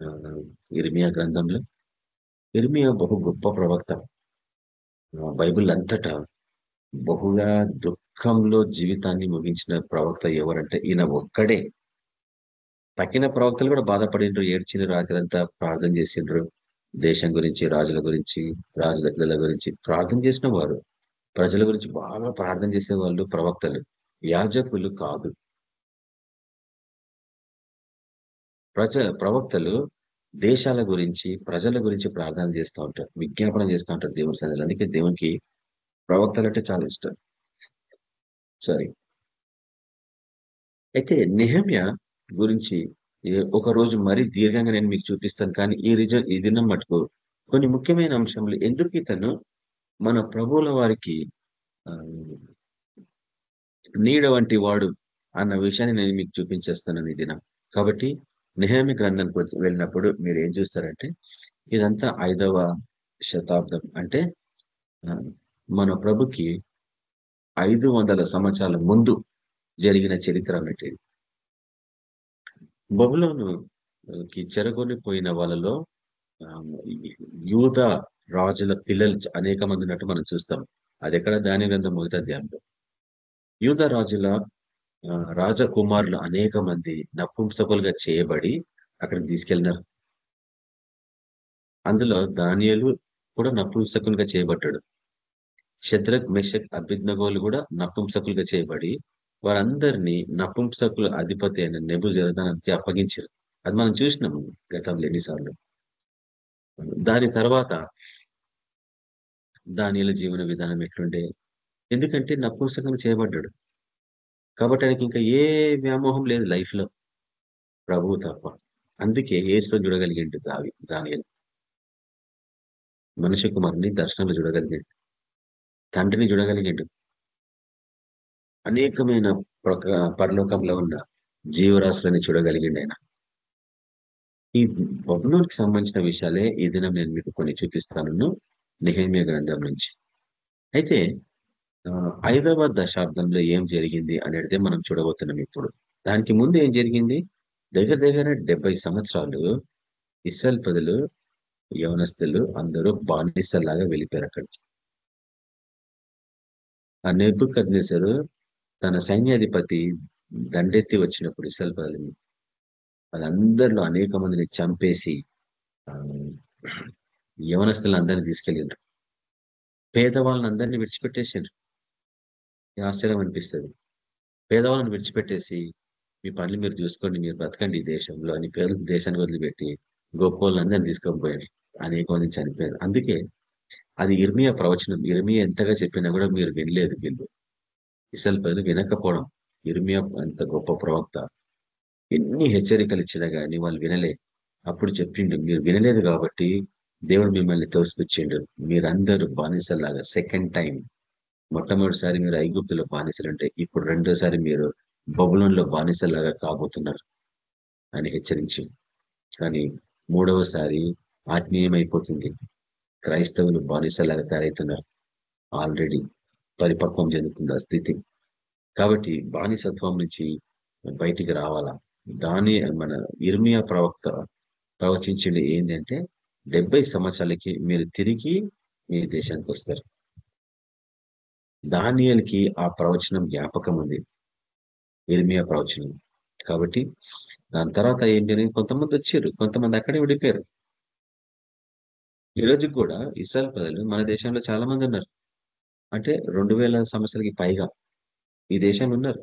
ఆ, ఇర్మియా గ్రంథంలో. ఇర్మియా బహు గొప్ప ప్రవక్త. బైబిల్ అంతటా బహుగా దుఃఖంలో జీవితాన్ని ముగించిన ప్రవక్త ఎవరంటే ఈయన ఒక్కడే. తక్కిన ప్రవక్తలు కూడా బాధపడిండ్రు ఏడ్చిన రాత్రంతా ప్రార్థన చేసిండ్రు. దేశం గురించి రాజుల గురించి రాజుల పిల్లల గురించి ప్రార్థన చేసిన వారు. ప్రజల గురించి బాగా ప్రార్థన చేసే వాళ్ళు ప్రవక్తలు. యాజకులు కాదు. ప్రజ ప్రవక్తలు దేశాల గురించి ప్రజల గురించి ప్రార్థన చేస్తూ ఉంటారు విజ్ఞాపన చేస్తూ ఉంటారు దేవుని సన్నిధిలో. అందుకే దేవునికి ప్రవక్తలు అంటే చాలా ఇష్టం. సారీ అయితే నిహమ్య గురించి ఒక రోజు మరీ దీర్ఘంగా నేను మీకు చూపిస్తాను కానీ ఈ రిజ ఈ దినం మటుకు కొన్ని ముఖ్యమైన అంశంలో ఎందుకు ఇతను మన ప్రభువుల వారికి నీడ వంటి వాడు అన్న విషయాన్ని నేను మీకు చూపించేస్తాను ఈ దినం. కాబట్టి నిహేమి గ్రంథానికి వచ్చి వెళ్ళినప్పుడు మీరు ఏం చూస్తారంటే ఇదంతా ఐదవ శతాబ్దం. అంటే మన ప్రభుకి ఐదు వందల సంవత్సరాల ముందు జరిగిన చరిత్ర అన్నట్టు ఇది. బబులోను కి చెరగొనిపోయిన వాళ్ళలో ఆ, యూద రాజుల పిల్లలు అనేక మంది ఉన్నట్టు మనం చూస్తాం. అది ఎక్కడ? దాని గ్రంథం మొదటి అధ్యాయంలో. యూద రాజుల రాజకుమారులు అనేక మంది నపుంసకులుగా చేయబడి అక్కడికి తీసుకెళ్ళినారు. అందులో దానియలు కూడా నపుంసకులుగా చేయబడ్డాడు. శత్రక్ మెషక్ అభిజ్ఞగోలు కూడా నపుంసకులుగా చేయబడి వారందరినీ నపుంసకుల అధిపతి అయిన నెబు జరదానికి అప్పగించారు. అది మనం చూసినాము గతంలో ఎన్నిసార్లు. దాని తర్వాత దానిల జీవన విధానం ఎట్లుండే? ఎందుకంటే నపుంసకం చేయబడ్డాడు. కాబట్టి ఆయనకి ఇంకా ఏ వ్యామోహం లేదు లైఫ్లో ప్రభువు తప్ప. అందుకే ఏసులో చూడగలిగిండు దావి దానియలు. మనుష్య కుమారుని దర్శనంలో చూడగలిగాడు. తండ్రిని చూడగలిగాడు. అనేకమైన ప్రక- పరలోకంలో ఉన్న జీవరాశులని చూడగలిగిండు ఆయన. ఈ బబులోనికి సంబంధించిన విషయాలే ఈ దినం నేను మీకు కొన్ని చూపిస్తాను నిహేమియ గ్రంథం నుంచి. అయితే ఐదవ దశాబ్దంలో ఏం జరిగింది అనేది మనం చూడబోతున్నాం ఇప్పుడు. దానికి ముందు ఏం జరిగింది? దగ్గర దగ్గర డెబ్బై సంవత్సరాలు ఇస్రాయల్ ప్రజలు యవనస్తులు అందరూ బానిసలాగా వెళ్ళిపోయారు అక్కడికి ఆ నెబుకద్నెసరు తన సైన్యాధిపతి దండెత్తి వచ్చినప్పుడు ఇస్రాయల్ ప్రజలని వాళ్ళందరిలో అనేక మందిని చంపేసి యవనస్తులందరినీ తీసుకెళ్ళిండ్రు. పేదవాళ్ళని అందరినీ విడిచిపెట్టేసిండ్రు. ఆశ్చర్యం అనిపిస్తుంది. పేదవాళ్ళని విడిచిపెట్టేసి మీ పనులు మీరు చూసుకోండి మీరు బతకండి ఈ దేశంలో అని పేరు దేశాన్ని వదిలిపెట్టి గొప్ప వాళ్ళందరినీ తీసుకొని పోయారు. అనేక మంది చనిపోయారు. అందుకే అది ఇర్మియా ప్రవచనం. ఇర్మియా ఎంతగా చెప్పినా కూడా మీరు వినలేదు వీళ్ళు. ఇసల్ ప్రజలు వినకపోవడం ఇర్మియా అంత గొప్ప ప్రవక్త. ఎన్ని హెచ్చరికలు ఇచ్చినా కానీ వాళ్ళు వినలే. అప్పుడు చెప్పిండు మీరు వినలేదు కాబట్టి దేవుడు మిమ్మల్ని తోసిపుచ్చిండు. మీరందరూ బానిసలాగా సెకండ్ టైం మొట్టమొదటిసారి మీరు ఐగుప్తులో బానిసలు ఉంటే ఇప్పుడు రెండోసారి మీరు బబులంలో బానిసలాగా కాబోతున్నారు అని హెచ్చరించి కానీ మూడవసారి ఆత్మీయమైపోతుంది. క్రైస్తవులు బానిసలాగా తయారవుతున్నారు. ఆల్రెడీ పరిపక్వం చెందుతుంది ఆ స్థితి. కాబట్టి బానిసత్వం నుంచి బయటికి రావాలా? దాని మన ఇర్మియా ప్రవక్త ప్రవచించింది ఏంటంటే డెబ్బై సంవత్సరాలకి మీరు తిరిగి మీ దేశానికి వస్తారు. దానియల్కి ఆ ప్రవచనం జ్ఞాపకం ఉంది. ఇర్మియా ప్రవచనం. కాబట్టి దాని తర్వాత ఏంటి అనేది కొంతమంది వచ్చారు. కొంతమంది అక్కడే విడిపోయారు ఈ కూడా ఇస్రాయల్ ప్రజలు మన దేశంలో చాలా మంది ఉన్నారు. అంటే రెండు వేల సంవత్సరాలకి పైగా ఈ దేశంలో ఉన్నారు.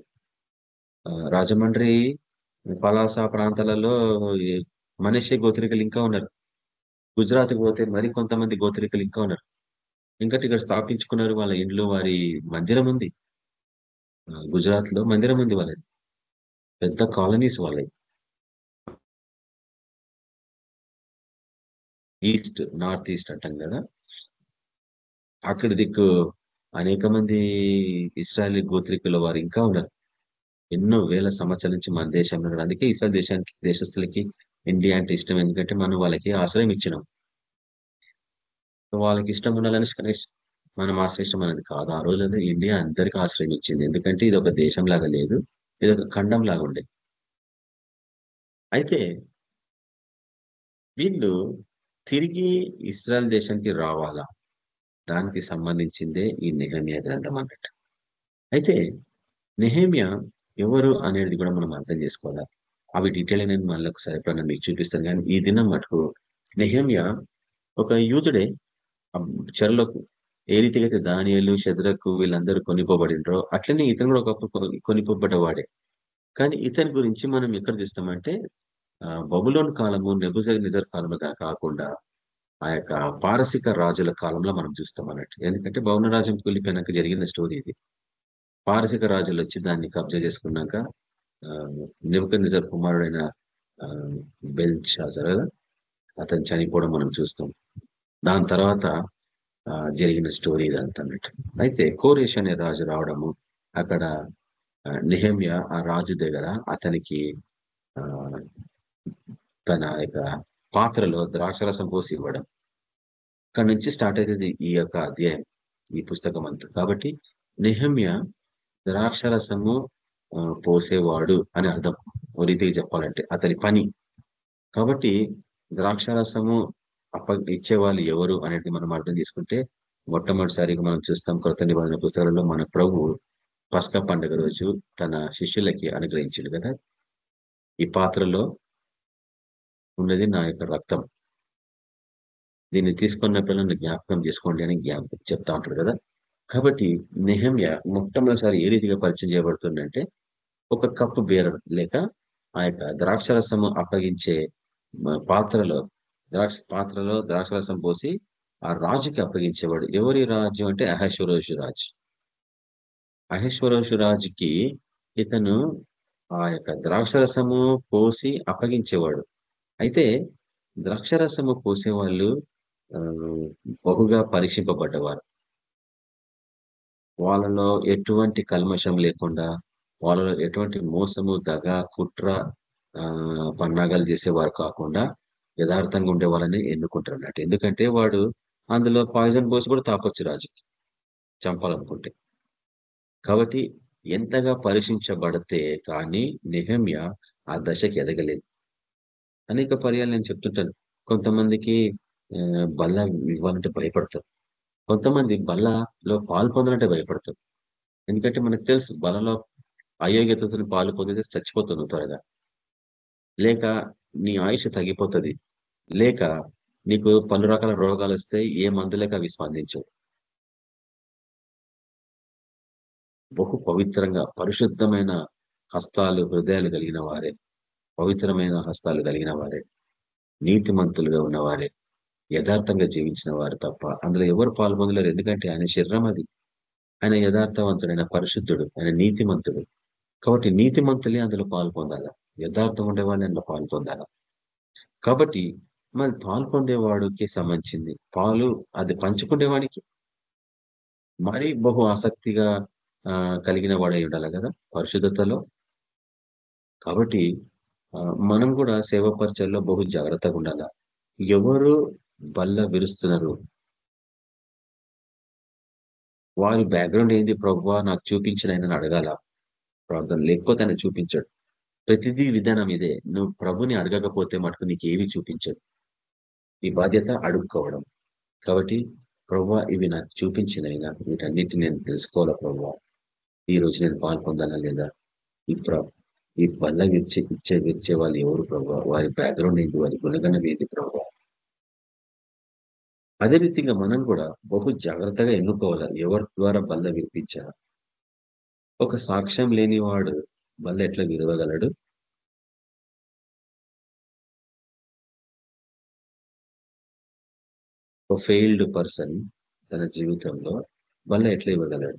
రాజమండ్రి పలాస ప్రాంతాలలో ఈ మనిషి గోత్రికలు ఇంకా ఉన్నారు. గుజరాత్ పోతే మరి కొంతమంది గోత్రికలు ఇంకా ఉన్నారు. ఇంకా ఇక్కడ స్థాపించుకున్నారు వాళ్ళ ఇంట్లో వారి మందిరం ఉంది. గుజరాత్లో మందిరం ఉంది వాళ్ళది. పెద్ద కాలనీస్ వాళ్ళవి. ఈస్ట్ నార్త్ ఈస్ట్ అంటాం కదా. అక్కడ దిక్కు అనేక మంది ఇస్రాయల్ గోత్రికుల వారు ఇంకా ఉన్నారు. ఎన్నో వేల సంవత్సరాల నుంచి మన దేశంలో ఉన్నారు అందుకే ఇస్రాయల్ దేశానికి దేశస్తులకి ఇండియా అంటే ఇష్టం. ఎందుకంటే మనం వాళ్ళకి ఆశ్రయం ఇచ్చినాం. వాళ్ళకి ఇష్టం ఉండాలని కనీసం మనం ఆశ్రయించడం అనేది కాదు. ఆ రోజుల్లో ఇండియా అందరికి ఆశ్రయం ఇచ్చింది ఎందుకంటే ఇది ఒక దేశం లాగా లేదు. ఇది ఒక ఖండం లాగా ఉండే అయితే వీళ్ళు తిరిగి ఇస్రాయల్ దేశానికి రావాలా? దానికి సంబంధించిందే ఈ నెహమియా గ్రంథం అన్నట్టు. అయితే నెహమియా ఎవరు అనేది కూడా మనం అర్థం చేసుకోవాలి? అవి డీటెయిల్ నేను మళ్ళీ ఒకసారి ఎప్పుడైనా మీకు చూపిస్తాను. కానీ ఈ దినం మటుకు నెహమియా ఒక యూతుడే చెరలోకి ఏ రీతిగా అయితే దానియలు శద్రకు వీళ్ళందరూ కొనిపోబడినరో అట్లనే ఇతను కూడా ఒకప్పుడు కొనిపోబడ్డవాడే. కానీ ఇతని గురించి మనం ఎక్కడ చూస్తామంటే బబులోన్ కాలము నెబుజ నిజర్ కాలంలో కాకుండా ఆ యొక్క పారసిక రాజుల కాలంలో మనం చూస్తాం అన్నట్టు. ఎందుకంటే భవన రాజ్యం కూలిపోయినాక జరిగిన స్టోరీ ఇది. పారసిక రాజులు వచ్చి దాన్ని కబ్జా చేసుకున్నాక నిబుక నిజర్ కుమారుడైన బెల్ అతను చనిపోవడం మనం చూస్తాం. దాని తర్వాత జరిగిన స్టోరీ ఇదంతా అన్నట్టు అయితే కోరేష్ అనే రాజు రావడము అక్కడ నిహమ్య ఆ రాజు దగ్గర అతనికి ఆ తన యొక్క పాత్రలో ద్రాక్షరసం పోసి ఇవ్వడం. అక్కడి నుంచి స్టార్ట్ అవుతుంది ఈ యొక్క అధ్యాయం ఈ పుస్తకం అంతా. కాబట్టి నిహమ్య ద్రాక్షరసము పోసేవాడు అని అర్థం. ఓ రీతికి చెప్పాలంటే అతని పని. కాబట్టి ద్రాక్షరసము అప్ప ఇచ్చేవాళ్ళు ఎవరు అనేది మనం అర్థం చేసుకుంటే మొట్టమొదటిసారిగా మనం చూస్తాం కొత్త నిబంధన పుస్తకాలలో మన ప్రభు పస్కా పండుగ రోజు తన శిష్యులకి అనుగ్రహించిండు కదా. ఈ పాత్రలో ఉన్నది నా యొక్క రక్తం. దీన్ని తీసుకున్నప్పుడు నన్ను జ్ఞాపకం చేసుకోండి అని జ్ఞాపకం చెప్తా ఉంటాడు కదా. కాబట్టి నిహమ్య మొట్టమొదటిసారి ఏ రీతిగా పరిచయం చేయబడుతుందంటే ఒక కప్పు బేర లేక ఆ యొక్క ద్రాక్షరసము అప్పగించే పాత్రలో ద్రాక్ష పాత్రలో ద్రాక్షరసం పోసి ఆ రాజుకి అప్పగించేవాడు. ఎవరి రాజు అంటే అహేశ్వరోషు రాజు. అహేశ్వరోషు రాజుకి ఇతను ఆ యొక్క ద్రాక్షరసము పోసి అప్పగించేవాడు. అయితే ద్రాక్షరసము పోసేవాళ్ళు బహుగా పరీక్షింపబడ్డవారు. వాళ్ళలో ఎటువంటి కల్మషం లేకుండా వాళ్ళలో ఎటువంటి మోసము దగ కుట్ర పన్నాగాలు చేసేవారు కాకుండా యథార్థంగా ఉండే వాళ్ళని ఎన్నుకుంటారు అన్నట్టు. ఎందుకంటే వాడు అందులో పాయిజన్ పోసి కూడా తాపొచ్చు రాజుకి చంపాలనుకుంటే. కాబట్టి ఎంతగా పరీక్షించబడితే కానీ నిహమ్య ఆ దశకి ఎదగలేదు. అనేక పర్యాలు నేను చెప్తుంటాను. కొంతమందికి బల్ల ఇవ్వాలంటే భయపడతారు. కొంతమంది బల్లలో పాలు పొందాలంటే భయపడతారు. ఎందుకంటే మనకు తెలుసు బలలో అయోగ్యతను పాలు పొందితే చచ్చిపోతుంది త్వరగా. లేక నీ ఆయుష్ తగ్గిపోతుంది. లేక నీకు పలు రకాల రోగాలు వస్తే ఏ మందులేక అవి స్పందించవు. బహు పవిత్రంగా పరిశుద్ధమైన హస్తాలు హృదయాలు కలిగిన వారే. పవిత్రమైన హస్తాలు కలిగిన వారే. నీతిమంతులుగా ఉన్నవారే యథార్థంగా జీవించిన వారు తప్ప అందులో ఎవరు పాల్పొందలేరు. ఎందుకంటే ఆయన శరీరం అది. ఆయన యథార్థవంతుడు ఆయన పరిశుద్ధుడు ఆయన నీతిమంతుడు. కాబట్టి నీతిమంతులే అందులో పాల్పొందాల? యథార్థం ఉండేవాళ్ళు అందులో పాల్పొందాల? కాబట్టి మరి పాలు పొందేవాడికి సంబంధించింది. పాలు అది పంచుకునేవాడికి? మరీ బహు ఆసక్తిగా కలిగిన వాడై ఉండాలి కదా పరిశుద్ధతలో. కాబట్టి మనం కూడా సేవపరిచయంలో బహు జాగ్రత్తగా ఉండాల? ఎవరు బల్ల విరుస్తున్నారు? వారి బ్యాక్గ్రౌండ్ ఏంది? ప్రభు నాకు చూపించిన ఆయన అడగాల? ప్రార్థన లేకపోతే ఆయన చూపించాడు. ప్రతిదీ విధానం ఇదే. నువ్వు ప్రభుని అడగకపోతే మటుకు నీకు ఏవి చూపించడు. ఈ బాధ్యత అడుక్కోవడం. కాబట్టి ప్రభు ఇవి నాకు చూపించినైనా వీటన్నిటిని నేను తెలుసుకోవాలా ప్రభు? ఈ రోజు నేను పాల్పొందాలా లేదా? ఈ ప్ర ఈ బల్ల విచ్చే ఇచ్చే విచ్చే వాళ్ళు ఎవరు ప్రభు? వారి బ్యాక్గ్రౌండ్ ఏంటి? వారి గుణగణం ఏంటి ప్రభు? అదే రీతిగా మనం కూడా బహు జాగ్రత్తగా ఎన్నుకోవాలి. ఎవరి ద్వారా బల్ల విరిపించాలి? ఒక సాక్ష్యం లేనివాడు బల్ల ఎట్లా విరవగలడు ఒక ఫెయిల్డ్ పర్సన్ తన జీవితంలో వల్ల ఎట్లా ఇవ్వగలడు?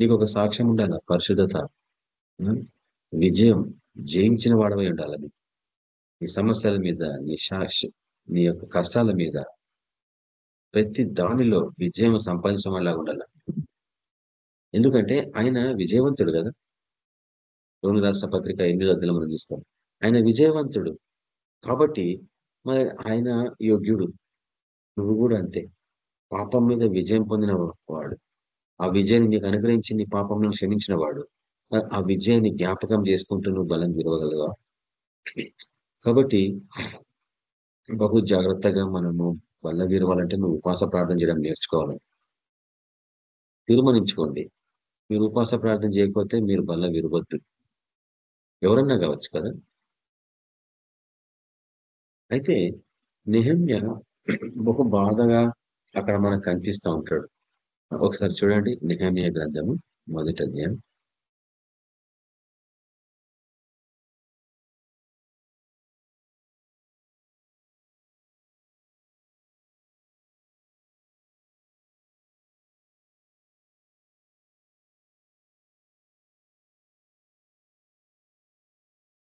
నీకు ఒక సాక్ష్యం ఉండాల? పరిశుద్ధత విజయం జయించిన వాడవై ఉండాలని నీ సమస్యల మీద నీ సాక్షి నీ యొక్క కష్టాల మీద ప్రతి దానిలో విజయం సంపాదించడం వల్ల ఉండాలి? ఎందుకంటే ఆయన విజయవంతుడు కదా? రోమి రాష్ట్ర పత్రిక ఎనిమిది అధ్యాయంలో మనం చూస్తాం. ఆయన విజయవంతుడు. కాబట్టి మరి ఆయన యోగ్యుడు. నువ్వు కూడా అంతే. పాపం మీద విజయం పొందిన వాడు. ఆ విజయాన్ని నీకు అనుగ్రహించి నీ పాపంలో క్షమించిన వాడు. ఆ- విజయాన్ని జ్ఞాపకం చేసుకుంటూ నువ్వు బలం తిరగలుగా కాబట్టి బహు జాగ్రత్తగా మనము బల్ల విరవాలంటే నువ్వు ఉపాస ప్రార్థన చేయడం నేర్చుకోవాలి. తీర్మానించుకోండి. మీరు ఉపవాస ప్రార్థన చేయకపోతే మీరు బల్ల విరవద్దు ఎవరన్నా కావచ్చు కదా? అయితే నిహమ్య బహు బాధగా అక్కడ మనకు కనిపిస్తూ ఉంటాడు. ఒకసారి చూడండి నిహమ్య గ్రంథము మొదటి అధ్యాయం.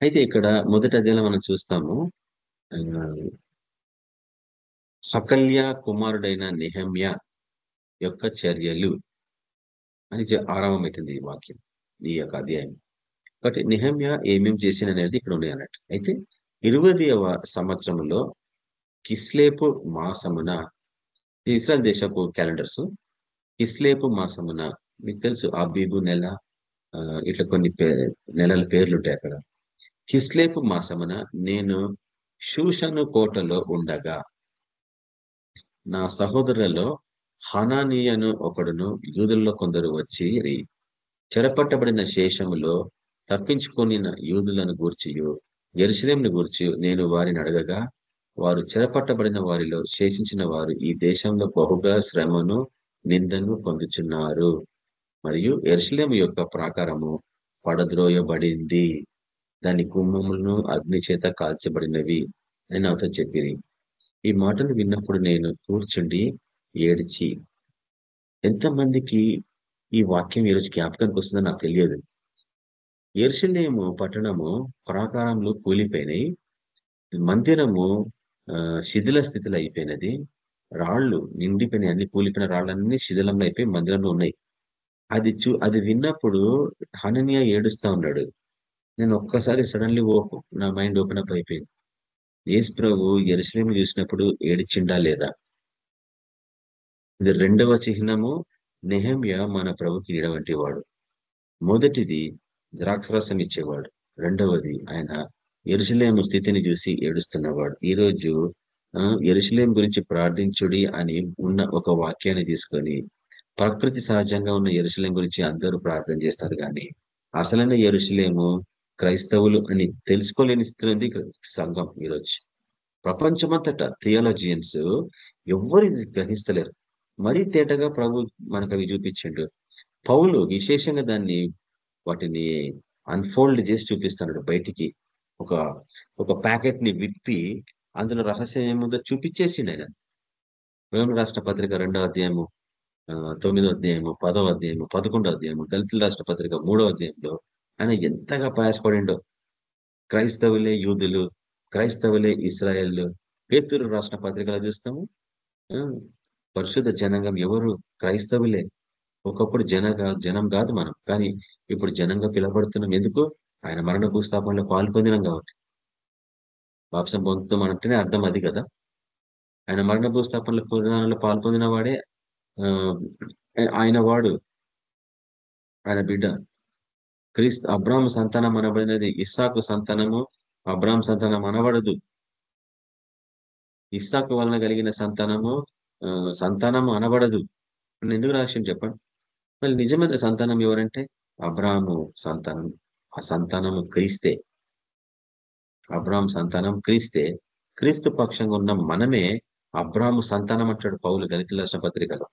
అయితే ఇక్కడ మొదటి అధ్యాయంలో మనం చూస్తాము ఆ, కుమారుడైన నిహమ్య యొక్క చర్యలు అని ఆరంభమవుతుంది ఈ వాక్యం ఈ యొక్క అధ్యాయం. కాబట్టి నిహమ్య ఏమేం చేసింది అనేది ఇక్కడ ఉన్నాయి అన్నట్టు. అయితే ఇరవదవ సంవత్సరంలో కిస్లేపు మాసమున ఇస్రాయల్ దేశపు క్యాలెండర్స్ కిస్లేపు మాసమున మీకు తెలుసు అబీబు నెల ఇట్లా కొన్ని పే నెలల పేర్లు ఉంటాయి అక్కడ. కిస్లేపు మాసమున నేను షూషను కోటలో ఉండగా నా సహోదరులలో హనానీయను ఒకడును యూదుల్లో కొందరు వచ్చి చెరపట్టబడిన శేషములో తప్పించుకొని యూదులను గూర్చియు ఎరుసలేంను గూర్చి నేను వారిని అడగగా వారు చెరపట్టబడిన వారిలో శేషించిన వారు ఈ దేశంలో బహుగా శ్రమను నిందను పొందుచున్నారు. మరియు ఎరుసలేం యొక్క ప్రాకారము పడద్రోయబడింది. దాని గుమ్మములను అగ్ని చేత కాల్చబడినవి అని నాతో చెప్పిరి. ఈ మాటలు విన్నప్పుడు నేను కూర్చుండి ఏడ్చి ఎంతమందికి ఈ వాక్యం ఈరోజు జ్ఞాపకానికి వస్తుందో నాకు తెలియదు. ఎర్షలేము పట్టణము ప్రాకారంలో కూలిపోయినాయి. మందిరము శిథిల స్థితిలో అయిపోయినది. రాళ్ళు నిండిపోయినాయి. అన్ని కూలిపోయిన రాళ్ళన్నీ శిథిలంలో అయిపోయి మందిరంలో ఉన్నాయి. అది చూ అది విన్నప్పుడు హననీయ ఏడుస్తా ఉన్నాడు. నేను ఒక్కసారి సడన్లీ ఓ నా మైండ్ ఓపెన్ అప్ అయిపోయింది. యేసు ప్రభు ఎరుసలేము చూసినప్పుడు ఏడిచిండా లేదా? ఇది రెండవ చిహ్నము నెహమ్య మన ప్రభుకి క్రీడ వంటి వాడు. మొదటిది ద్రాక్షరసం ఇచ్చేవాడు. రెండవది ఆయన ఎరుసలేము స్థితిని చూసి ఏడుస్తున్నవాడు. ఈ రోజు ఎరుసలేం గురించి ప్రార్థించుడి అని ఉన్న ఒక వాక్యాన్ని తీసుకొని ప్రకృతి సహజంగా ఉన్న ఎరుసలేం గురించి అందరూ ప్రార్థన చేస్తారు కానీ అసలైన ఎరుసలేము క్రైస్తవులు అని తెలుసుకోలేని స్థితిలో ఉంది సంఘం ఈరోజు. ప్రపంచమంతట థియాలజియన్స్ ఎవరు గ్రహిస్తలేరు. మరీ తేటగా ప్రభు మనకు అవి చూపించిండు. పౌలు విశేషంగా దాన్ని వాటిని అన్ఫోల్డ్ చేసి చూపిస్తున్నాడు బయటికి. ఒక ఒక ప్యాకెట్ని విప్పి అందులో రహస్యం ఏముందో చూపించేసిండు ఆయన. రోమి రాష్ట్ర పత్రిక రెండో అధ్యాయము తొమ్మిదో అధ్యాయము పదో అధ్యాయము పదకొండో అధ్యాయము దళితుల రాష్ట్ర పత్రిక మూడో అధ్యాయంలో ఆయన ఎంతగా ప్రయాసపడిండో. క్రైస్తవులే యూదులు క్రైస్తవులే ఇస్రాయేల్ పేతురు రాష్ట్ర పత్రికలు చూస్తాము. పరిశుద్ధ జనాంగం ఎవరు? క్రైస్తవులే. ఒకప్పుడు జన జనం కాదు మనం. కానీ ఇప్పుడు జనంగా పిలబడుతున్నాం ఎందుకు? ఆయన మరణ భూస్థాపనలో పాల్పొందినాం కాబట్టి. వాపసం పొందుతాం అంటేనే అర్థం అది కదా. ఆయన మరణ భూస్థాపనలో పురాణంలో పాల్పొందిన వాడే ఆ, ఆయన వాడు. ఆయన బిడ్డ. క్రీస్తు అబ్రాహ్మ సంతానం అనబడినది ఇస్సాకు సంతానము అబ్రాహ్మ సంతానం అనబడదు. ఇస్సాకు వలన కలిగిన సంతానము సంతానము అనబడదు. ఎందుకు రాసిన చెప్పండి? మళ్ళీ నిజమైన సంతానం ఎవరంటే? అబ్రాహము సంతానం. ఆ సంతానము క్రీస్తే. అబ్రాహం సంతానం క్రీస్తే. క్రీస్తు పక్షంగా ఉన్న మనమే అబ్రాహము సంతానం అంటాడు పౌలు గణిత రాష్ట్ర పత్రికలో.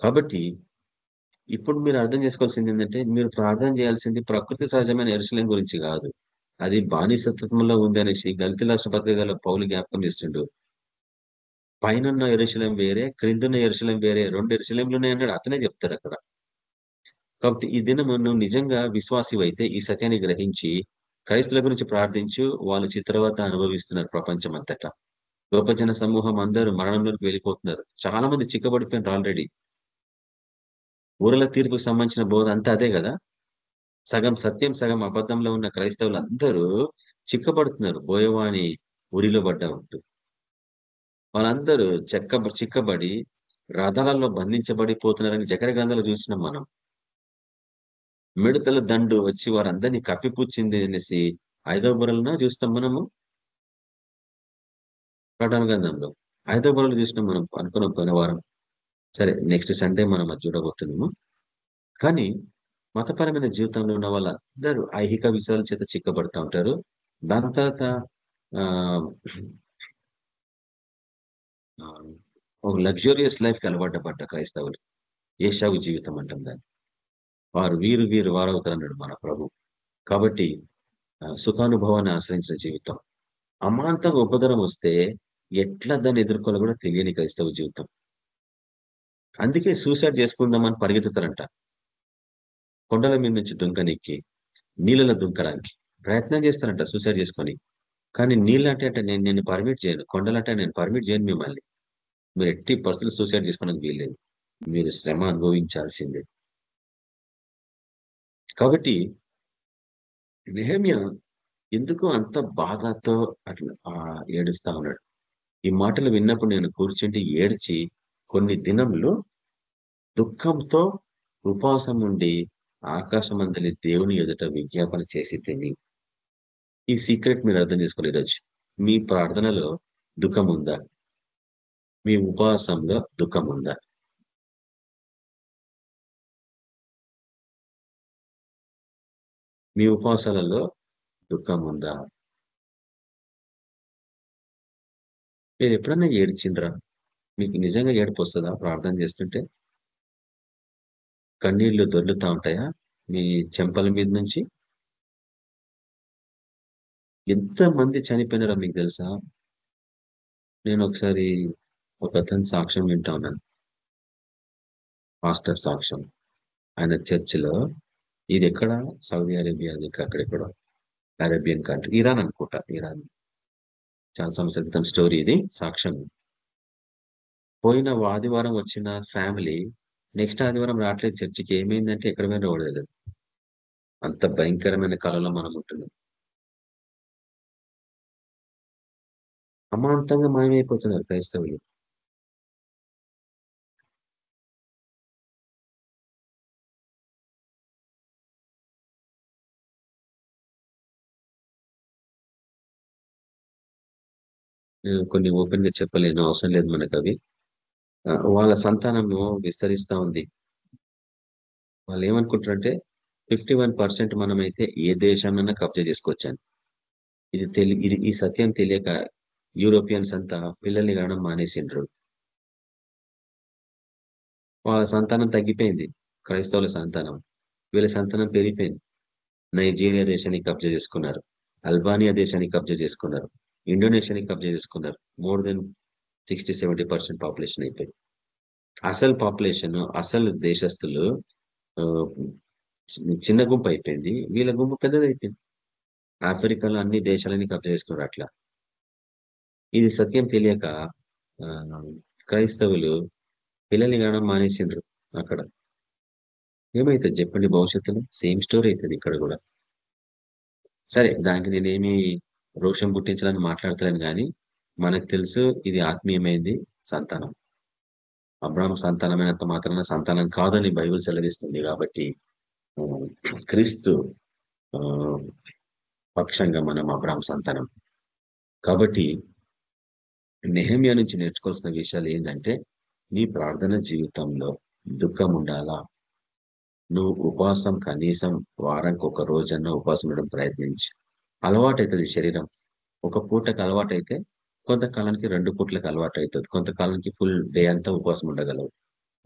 కాబట్టి ఇప్పుడు మీరు అర్థం చేసుకోవాల్సింది ఏంటంటే మీరు ప్రార్థన చేయాల్సింది ప్రకృతి సహజమైన ఎరుసలేం గురించి కాదు. అది బానిసత్వంలో ఉంది అనేసి గలిత రాష్ట్ర పత్రికలో పౌలు జ్ఞాపకం చేస్తుండు. పైన ఎరుశలం వేరే క్రిందున్న ఎరుశలం వేరే రెండు ఎరుశలేంలు ఉన్నాయన్నాడు. అతనే చెప్తాడు అక్కడ. కాబట్టి ఈ దినము నువ్వు నిజంగా విశ్వాసివైతే ఈ సత్యాన్ని గ్రహించి క్రైస్తుల గురించి ప్రార్థించు వాళ్ళు చిత్రవత అనుభవిస్తున్నారు ప్రపంచం అంతటా గొప్ప జన సమూహం అందరూ మరణంలోకి వెళ్ళిపోతున్నారు. చాలా మంది చిక్కబడిపోయినారు ఆల్రెడీ ఊరల తీర్పుకు సంబంధించిన బోధ అంతా అదే కదా? సగం సత్యం సగం అబద్ధంలో ఉన్న క్రైస్తవులు అందరూ చిక్కబడుతున్నారు. బోయవాణి ఉరిలో పడ్డా ఉంటూ వాళ్ళందరూ చెక్క చిక్కబడి రథాలలో బంధించబడిపోతున్నారని జకర గ్రంథాలు చూసినాం మనం. మిడతల దండు వచ్చి వారందరినీ కప్పిపుచ్చింది అనేసి ఐదవ బుర్రలను చూస్తాం మనము? ప్రకటన గ్రంథంలో. ఐదవ బుర్రలు చూసినాం మనం అనుకున్న పోయిన వారం. సరే నెక్స్ట్ సండే మనం అది చూడబోతున్నాము. కానీ మతపరమైన జీవితంలో ఉన్న వాళ్ళందరూ ఐహిక విషయాల చేత చిక్కబడుతూ ఉంటారు. దాని తర్వాత ఆ ఒక లగ్జూరియస్ లైఫ్కి అలవాటు పడ్డ క్రైస్తవులు. ఏషావు జీవితం అంటాం దాన్ని. వారు వీరు వీరు వారవుతారన్నాడు మన ప్రభు. కాబట్టి సుఖానుభవాన్ని ఆశ్రయించిన జీవితం. అమాంతంగా ఉపదరం వస్తే ఎట్లా దాన్ని ఎదుర్కోవాలో కూడా తెలియని క్రైస్తవ జీవితం. అందుకే సూసైడ్ చేసుకుందామని పరిగెత్తుతారంట. కొండల మీద నుంచి దుంకనికి నీళ్ళలో దుంకడానికి ప్రయత్నం చేస్తారంట సూసైడ్ చేసుకొని. కానీ నీళ్ళు అంటే అంటే నేను నేను పర్మిట్ చేయను. కొండలంటే నేను పర్మిట్ చేయను మిమ్మల్ని. మీరు ఎట్టి పరిస్థితులు సూసైడ్ చేసుకోవడానికి వీల్లేదు. మీరు శ్రమ అనుభవించాల్సిందే. కాబట్టి నెహమ్య ఎందుకు అంత బాధతో అట్లా ఏడుస్తా ఉన్నాడు? ఈ మాటలు విన్నప్పుడు నేను కూర్చుంటే ఏడ్చి కొన్ని దినములు దుఃఖంతో ఉపవాసం ఉండి ఆకాశమందలి దేవుని ఎదుట విజ్ఞాపన చేసి తిని. ఈ సీక్రెట్ మీరు అర్థం చేసుకోవాలి ఈరోజు. మీ ప్రార్థనలో దుఃఖం ఉందా మీ ఉపవాసంలో దుఃఖం ఉందా మీ ఉపవాసాలలో దుఃఖం ఉందా మీరు ఎప్పుడన్నా ఏడ్చిండ్రా? మీకు నిజంగా ఏడుపు వస్తుందా? ప్రార్థన చేస్తుంటే? కన్నీళ్ళు దొర్లుతా ఉంటాయా? మీ చెంపల మీద నుంచి? ఎంత మంది చనిపోయినారో మీకు తెలుసా? నేను ఒకసారి ఒక అతని సాక్ష్యం వింటా ఉన్నాను. మాస్టర్ సాక్ష్యం. ఆయన చర్చిలో ఇది ఎక్కడ? సౌదీ అరేబియా అక్కడెక్కడ అరేబియన్ కంట్రీ. ఇరాన్ అనుకుంటా ఇరాన్. చాలా సంవత్సరాల క్రితం స్టోరీ ఇది సాక్ష్యం. పోయిన ఆదివారం వచ్చిన ఫ్యామిలీ నెక్స్ట్ ఆదివారం రావట్లేదు చర్చికి ఏమైందంటే ఎక్కడ మీద రావడలేదు అంత భయంకరమైన కళలో మనం ఉంటున్నాం. అమాంతంగా మాయమైపోతున్నారు క్రైస్తవులు. నేను కొన్ని ఓపెన్గా చెప్పలేను అవసరం లేదు మనకు అవి. వాళ్ళ సంతానము విస్తరిస్తా ఉంది. వాళ్ళు ఏమనుకుంటారంటే ఫిఫ్టీ వన్ పర్సెంట్ మనమైతే ఏ దేశాన్నైనా కబ్జా చేసుకోవచ్చాను. ఇది తెలి ఇది ఈ సత్యం తెలియక యూరోపియన్స్ అంతా పిల్లల్ని కనడం మానేసిండ్రు. వాళ్ళ సంతానం తగ్గిపోయింది. క్రైస్తవుల సంతానం. వీళ్ళ సంతానం పెరిగిపోయింది. నైజీరియా దేశాన్ని కబ్జా చేసుకున్నారు. అల్బానియా దేశాన్ని కబ్జా చేసుకున్నారు. ఇండోనేషియాని కబ్జా చేసుకున్నారు. More than sixty seventy percent population అయిపోయింది. అసలు పాపులేషన్ అసలు దేశస్తులు చిన్న గుంపు అయిపోయింది. వీళ్ళ గుంపు పెద్దది అయిపోయింది. ఆఫ్రికాలో అన్ని దేశాలని కబ్జా చేసుకున్నారు అట్లా. ఇది సత్యం తెలియక క్రైస్తవులు పిల్లల్ని కావడం మానేసిండ్రు అక్కడ. ఏమైతుంది చెప్పండి భవిష్యత్తులో? సేమ్ స్టోరీ అవుతుంది ఇక్కడ కూడా. సరే దానికి నేనేమి రోషం పుట్టించాలని మాట్లాడతాను కానీ మనకు తెలుసు ఇది ఆత్మీయమైంది సంతానం. అబ్రాహ్మ సంతానమైనంత మాత్రాన సంతానం కాదని బైబిల్ సెలవిస్తుంది కాబట్టి క్రీస్తు పక్షంగా మనం అబ్రాహ్మ సంతానం. కాబట్టి నెహమియా నుంచి నేర్చుకోవాల్సిన విషయాలు ఏంటంటే నీ ప్రార్థన జీవితంలో దుఃఖం ఉండాలా? నువ్వు ఉపవాసం కనీసం వారానికి ఒక రోజన్నా ఉపవాసం ఉండడం ప్రయత్నించి. అలవాటు అవుతుంది శరీరం. ఒక పూటకు అలవాటు అయితే కొంతకాలానికి రెండు పూట్లకు అలవాటు అవుతుంది కొంతకాలానికి ఫుల్ డే అంతా ఉపవాసం ఉండగలవు.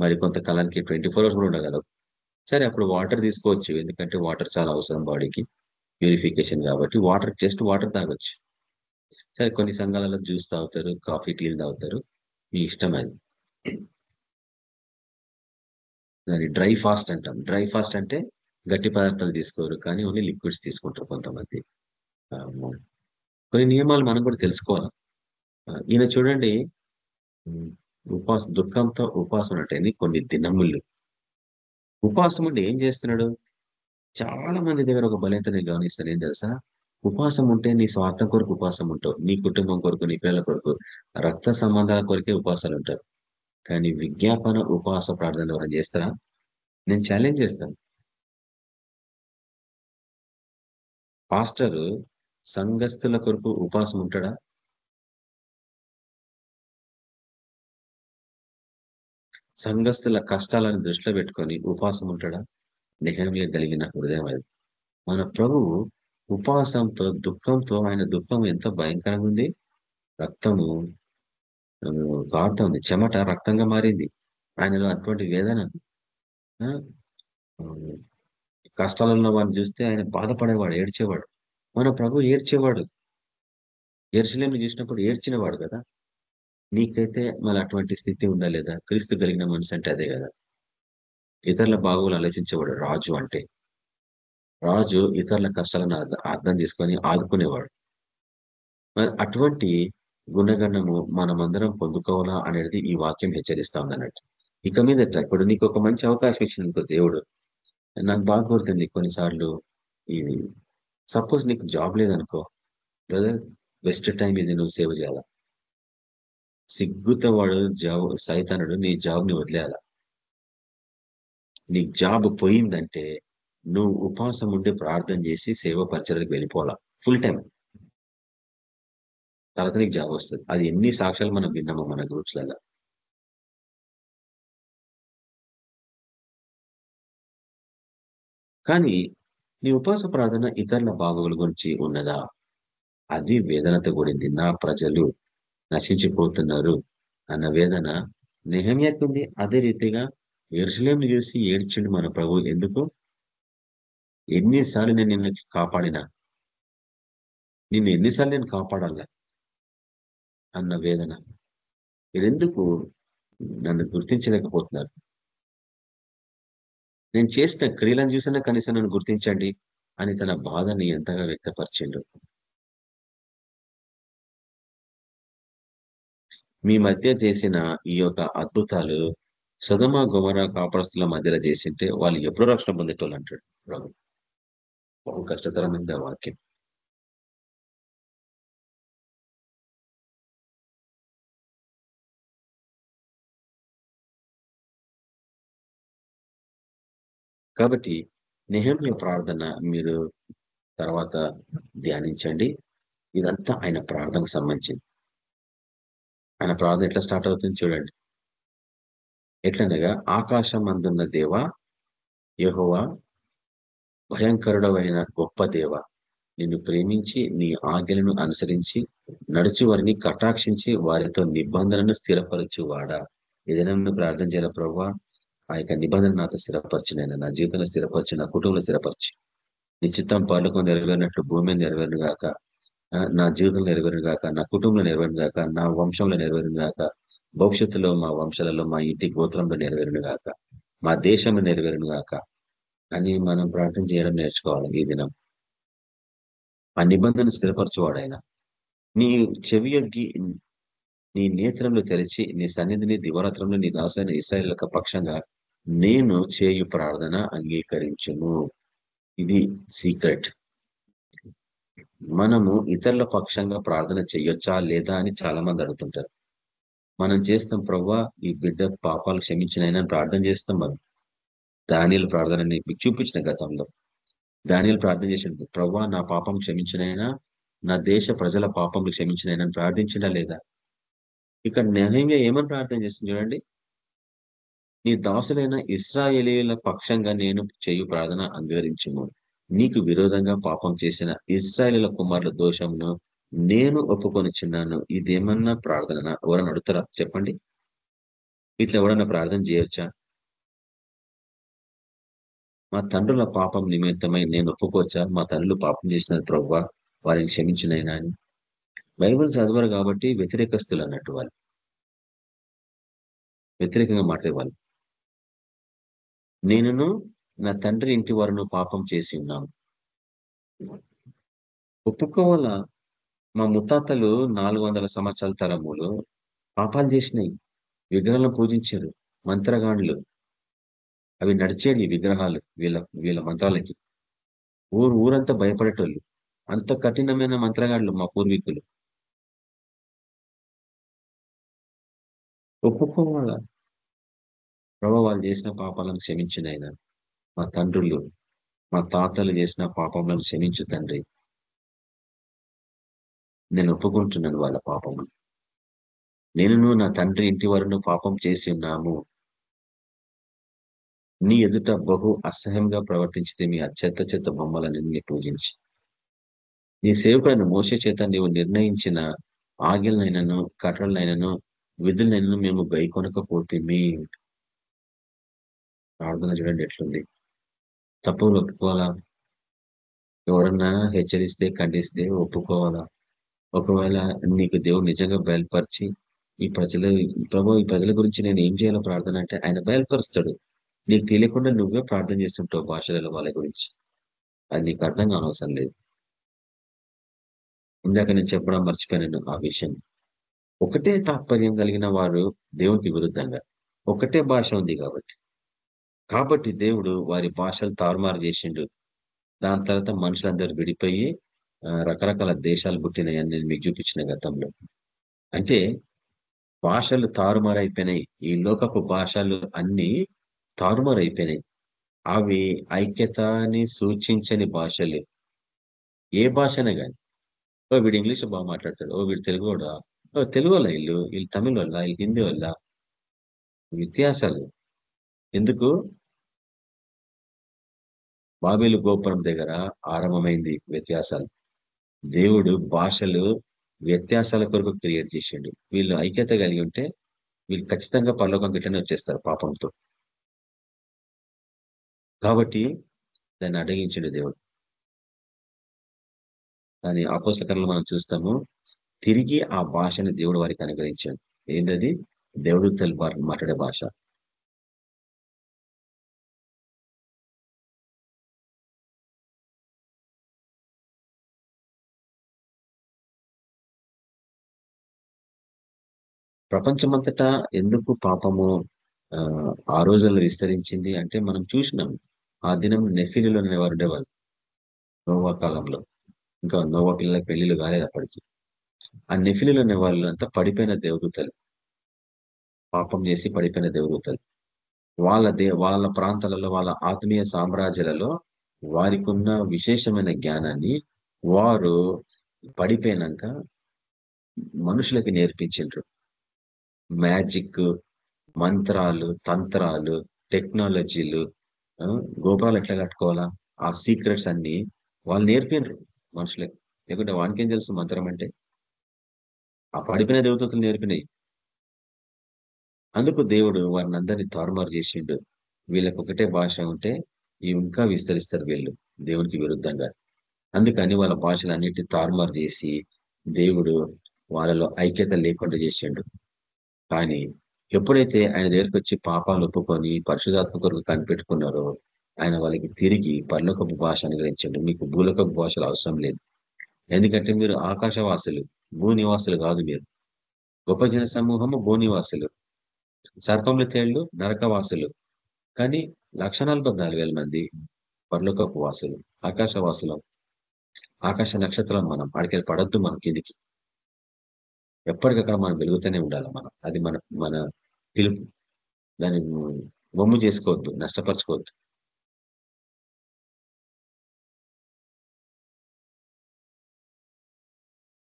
మరి కొంతకాలానికి ట్వంటీ ఫోర్ అవర్స్ కూడా ఉండగలవు. సరే అప్పుడు వాటర్ తీసుకోవచ్చు. ఎందుకంటే వాటర్ చాలా అవసరం బాడీకి. ప్యూరిఫికేషన్ కాబట్టి వాటర్ జస్ట్ వాటర్ తాగొచ్చు. సరే కొన్ని సంఘాలలో జ్యూస్ తాగుతారు కాఫీ టీలు తాగుతారు. మీ ఇష్టం దాన్ని డ్రై ఫాస్ట్ అంటాం. డ్రై ఫాస్ట్ అంటే గట్టి పదార్థాలు తీసుకోరు. కానీ ఓన్లీ లిక్విడ్స్ తీసుకుంటారు కొంతమంది. కొన్ని నియమాలు మనం కూడా తెలుసుకోవాలి. ఈయన చూడండి. ఉపాస దుఃఖంతో ఉపాసం అంటే కొన్ని దినములు. ఉపవాసం ఉంటే ఏం చేస్తున్నాడు? చాలా మంది దగ్గర ఒక బలహీనత నేను గమనిస్తాను ఏం తెలుసా? ఉపాసం ఉంటే నీ స్వార్థం కొరకు ఉపాసం ఉంటావు. నీ కుటుంబం కొరకు నీ పిల్లల కొరకు రక్త సంబంధాల కొరకే ఉపాసాలు ఉంటారు. కానీ విజ్ఞాపన ఉపవాస ప్రార్థన ఎవరైనా చేస్తారా? నేను ఛాలెంజ్ చేస్తాను. పాస్టర్ సంఘస్థుల కొరకు ఉపాసం ఉంటాడా? సంఘస్థుల కష్టాలను దృష్టిలో పెట్టుకొని ఉపాసం ఉంటాడా? నిహంగా కలిగిన హృదయం అది. మన ప్రభువు ఉపాసంతో దుఃఖంతో ఆయన దుఃఖం ఎంత భయంకరంగా ఉంది. రక్తము కారుతుంది చెమట రక్తంగా మారింది. ఆయనలో అటువంటి వేదన ఆ, ఆ, కష్టాలలో వాడిని చూస్తే ఆయన బాధపడేవాడు ఏడ్చేవాడు. మన ప్రభు ఏడ్చేవాడు. ఎరుసలేంని చూసినప్పుడు ఏడ్చినవాడు కదా. నీకైతే మళ్ళీ అటువంటి స్థితి ఉందా లేదా? క్రీస్తు కలిగిన మనసు అంటే అదే కదా. ఇతరుల బాగోలు ఆలోచించేవాడు రాజు అంటే. రాజు ఇతరుల కష్టాలను అర్థం చేసుకొని ఆదుకునేవాడు. మరి అటువంటి గుణగణము మనమందరం పొందుకోవాలా అనేది ఈ వాక్యం హెచ్చరిస్తా ఉందన్నట్టు. ఇక మీదట ఇప్పుడు నీకు ఒక మంచి అవకాశం ఇచ్చిన దేవుడు నాకు బాగా గుర్తుంది కొన్నిసార్లు ఇది. సపోజ్ నీకు జాబ్ లేదనుకో బ్రదర్ బెస్ట్ టైం ఇది నువ్వు సేవ్ చేయాలా? సిగ్గుతో వాడు జాబ్ సైతానుడు నీ జాబ్ని వదిలేయాల? నీ జాబ్ పోయిందంటే నువ్వు ఉపవాసం ఉండి ప్రార్థన చేసి సేవ పరిచయలకు వెళ్ళిపోవాలా? ఫుల్ టైం తర్వాత నీకు జాబ్ వస్తుంది. అది ఎన్ని సాక్ష్యాలు మనం విన్నామో మన గ్రూప్స్లలో. కానీ నీ ఉపవాస ప్రార్థన ఇతరుల బాగోగుల గురించి ఉన్నదా? అది వేదనతో కూడింది. నా ప్రజలు నశించిపోతున్నారు అన్న వేదన నెహమ్యాకి అదే రీతిగా ఎరుసలేంని చూసి ఏడ్చిండు మన ప్రభు. ఎందుకు? ఎన్నిసార్లు నేను నిన్ను కాపాడినా? నిన్ను ఎన్నిసార్లు నేను కాపాడాలా? అన్న వేదన. మీరెందుకు నన్ను గుర్తించలేకపోతున్నారు? నేను చేసిన క్రియలను చూసినా కనీసం నన్ను గుర్తించండి అని తన బాధని ఎంతగా వ్యక్తపరిచిండు. మీ మధ్య చేసిన ఈ యొక్క అద్భుతాలు సుధమ గుమర కాపరస్తుల మధ్యలో చేసింటే వాళ్ళు ఎప్పుడో రక్షణ పొందేటోళ్ళు అంటాడు ప్రభు. బహు కష్టతరమైన వాక్యం. కాబట్టి నిహమ్య ప్రార్థన మీరు తర్వాత ధ్యానించండి. ఇదంతా ఆయన ప్రార్థనకు సంబంధించింది. ఆయన ప్రార్థన ఎట్లా స్టార్ట్ అవుతుంది చూడండి. ఎట్లనగా ఆకాశం అందున్న దేవ యహోవా భయంకరుడమైన గొప్ప దేవ నిన్ను ప్రేమించి నీ ఆజ్ఞలను అనుసరించి నడుచు వారిని కటాక్షించి వారితో నిబంధనను స్థిరపరచు వాడా ఏదైనా ప్రార్థన చేయాల ప్రభావ ఆ యొక్క నిబంధన నాతో స్థిరపరచునైనా నా జీవితంలో స్థిరపరచు నా కుటుంబంలో స్థిరపరచు. నీ చిత్తం నెరవేరినట్లు భూమి నెరవేరుగాక నా జీవితంలో నెరవేరును గాక నా కుటుంబంలో నెరవేరును గాక నా వంశంలో నెరవేరును గాక భవిష్యత్తులో మా వంశాలలో మా ఇంటి గోత్రంలో నెరవేరును గాక మా దేశంలో నెరవేరును గాక అని మనం ప్రార్థన చేయడం నేర్చుకోవాలి ఈ దినం. ఆ నిబంధన స్థిరపరచువాడైనా నీ చెవి యొగ్గి నీ నేత్రంలో తెరిచి నీ సన్నిధిని దివరాత్రంలో నీ దాసైన ఇస్రాయల్ యొక్క పక్షంగా నేను చేయు ప్రార్థన అంగీకరించును. ఇది సీక్రెట్. మనము ఇతరుల పక్షంగా ప్రార్థన చెయ్యొచ్చా లేదా అని చాలా మంది అడుగుతుంటారు. మనం చేస్తాం ప్రవ్వా ఈ బిడ్డ పాపాలు క్షమించినైనా ప్రార్థన చేస్తాం మనం. దానిల ప్రార్థన మీకు చూపించిన గతంలో. దానిలు ప్రార్థన చేసిండు ప్రవ్వా నా పాపం క్షమించినైనా నా దేశ ప్రజల పాపం క్షమించినైనా ప్రార్థించినా లేదా? ఇక్కడ నిర్ణయంగా ఏమని ప్రార్థన చేస్తుంది చూడండి. నీ దాసులైన ఇస్రాయేలీల పక్షంగా నేను చేయు ప్రార్థన అంగీకరించను నీకు విరోధంగా పాపం చేసిన ఇస్రాయలీల కుమారుల దోషమును నేను ఒప్పుకొనిచున్నాను. ఇదేమన్నా ప్రార్థన ఎవరన్నా అడుగుతారా? చెప్పండి. ఇట్లా ఎవరన్నా ప్రార్థన చేయొచ్చా? మా తండ్రుల పాపం నిమిత్తమై నేను ఒప్పుకోవచ్చా? మా తండ్రులు పాపం చేసిన ప్రవ్వ వారిని క్షమించినైనా అని. బైబుల్ చదవరు కాబట్టి వ్యతిరేకస్తులు అన్నట్టు వాళ్ళు. వ్యతిరేకంగా మాట్లాడేవాళ్ళు. నేనును నా తండ్రి ఇంటి వారును పాపం చేసి ఉన్నాము ఒప్పుకోవాలా మా ముత్తాతలు నాలుగు వందల సంవత్సరాల తరములు పాపాలు చేసినాయి. విగ్రహాలను పూజించారు మంత్రగాండ్లు. అవి నడిచేవి విగ్రహాలు వీళ్ళ వీళ్ళ మంత్రాలకి. ఊరు ఊరంతా భయపడేటోళ్ళు. అంత కఠినమైన మంత్రగాండ్లు మా పూర్వీకులు. ఒప్పుకోవాలా ప్రభు వాళ్ళు చేసిన పాపాలను క్షమించిన ఆయన. మా తండ్రులు మా తాతలు చేసిన పాపములను క్షమించు తండ్రి. నేను ఒప్పుకుంటున్నాను వాళ్ళ పాపములు నేను నా తండ్రి ఇంటి వారిను పాపం చేసి ఉన్నాము. నీ ఎదుట బహు అసహ్యంగా ప్రవర్తించితే మీ ఆ చెత్త చెత్త బొమ్మలన్నీ పూజించి. నీ సేవకులను మోసే చేత నీవు నిర్ణయించిన ఆగిలనైనను కట్టలనైనను విధులనైనను మేము గైకొనకపోతే మీ ప్రార్థన చూడండి ఎట్లుంది. తప్పులు ఒప్పుకోవాలా? ఎవరన్నా హెచ్చరిస్తే ఖండిస్తే ఒప్పుకోవాలా? ఒకవేళ నీకు దేవుడు నిజంగా బయలుపరిచి ఈ ప్రజల ప్రభు ఈ ప్రజల గురించి నేను ఏం చేయాలో ప్రార్థన అంటే ఆయన బయలుపరుస్తాడు. నీకు తెలియకుండా నువ్వే ప్రార్థన చేస్తుంటావు భాషలలో వాళ్ళ గురించి. అది నీకు అర్థం కానవసరం లేదు. ఇందాక నేను చెప్పడం మర్చిపోయాను ఆ విషయం. ఒకటే తాత్పర్యం కలిగిన వారు దేవునికి విరుద్ధంగా. ఒకటే భాష ఉంది కాబట్టి. కాబట్టి దేవుడు వారి భాషలు తారుమారు చేసిండు. దాని తర్వాత మనుషులందరూ విడిపోయి రకరకాల దేశాలు పుట్టినాయని నేను మీకు చూపించిన గతంలో. అంటే భాషలు తారుమారైపోయినాయి. ఈ లోకపు భాషలు అన్ని తారుమారైపోయినాయి. అవి ఐక్యతని సూచించని భాషలు. ఏ భాషనే కానీ ఓ వీడు ఇంగ్లీష్ బాగా మాట్లాడతాడు. ఓ వీడు తెలుగు కూడా ఓ తెలుగు వల్ల వీళ్ళు? వీళ్ళు తమిళ వల్ల వీళ్ళు హిందీ వల్ల వ్యత్యాసాలు. ఎందుకు? బాబేలు గోపురం దగ్గర ఆరంభమైంది వ్యత్యాసాలు. దేవుడు భాషలు వ్యత్యాసాల కొరకు క్రియేట్ చేసిండు. వీళ్ళు ఐక్యత కలిగి ఉంటే వీళ్ళు ఖచ్చితంగా పరలోకం గిట్లనే వచ్చేస్తారు పాపంతో. కాబట్టి దాన్ని అడగించిండు దేవుడు. కానీ అపోసకరణలో మనం చూస్తాము తిరిగి ఆ భాషను దేవుడు వారికి అనుగ్రహించాడు. ఏంటది దేవుడు తెలుగు మాట్లాడే భాష. ప్రపంచమంతటా ఎందుకు పాపము ఆ రోజుల్లో విస్తరించింది అంటే మనం చూసినాం. ఆ దినం నెఫిలిలో అనేవారు ఉండేవాళ్ళు నోవా కాలంలో. ఇంకా నోవా పిల్లల పెళ్ళిలు కాలేదు అప్పటికి. ఆ నెఫిలిలో అనే అంతా పడిపోయిన దేవదూతలు. పాపం చేసి పడిపోయిన దేవదూతలు. వాళ్ళ దే వాళ్ళ ప్రాంతాలలో వాళ్ళ ఆత్మీయ సామ్రాజ్యాలలో వారికి ఉన్న విశేషమైన జ్ఞానాన్ని వారు పడిపోయినాక మనుషులకి నేర్పించిండ్రు. మ్యాజిక్ మంత్రాలు తంత్రాలు టెక్నాలజీలు గోపురాలు ఎట్లా కట్టుకోవాలా? ఆ సీక్రెట్స్ అన్ని వాళ్ళు నేర్పినరు మనుషులకి లేకుంటే వానికేం తెలుసు మంత్రం అంటే? ఆ పడిపోయిన దేవతలు నేర్పినాయి. అందుకు దేవుడు వారిని అందరినీ తారుమారు చేసిండు. వీళ్ళకి ఒకటే భాష ఉంటే ఇంకా విస్తరిస్తారు వీళ్ళు దేవునికి విరుద్ధంగా. అందుకని వాళ్ళ భాషలు అన్నిటి తారుమారు చేసి దేవుడు వాళ్ళలో ఐక్యత లేకుండా చేసిండు. కానీ ఎప్పుడైతే ఆయన దగ్గరికి వచ్చి పాపాలు ఒప్పుకొని పరిశుధాత్మ కొరకు కనిపెట్టుకున్నారో ఆయన వాళ్ళకి తిరిగి పర్లోకపు భాష అనుగ్రహించండి. మీకు భూలోకపు భాషలు అవసరం లేదు. ఎందుకంటే మీరు ఆకాశవాసులు భూనివాసులు కాదు మీరు. గొప్ప జన సమూహము భూనివాసులు సర్పముల తేళ్ళు నరకవాసులు. కానీ లక్ష మంది పర్లోకపు వాసులు ఆకాశవాసులం ఆకాశ నక్షత్రం మనం అడికెళ్ళి పడద్దు మన కిందికి. ఎప్పటికక్కడ మనం వెలుగుతూనే ఉండాలి మనం. అది మన మన పిలుపు. దాన్ని బొమ్ము చేసుకోవద్దు నష్టపరచుకోవద్దు.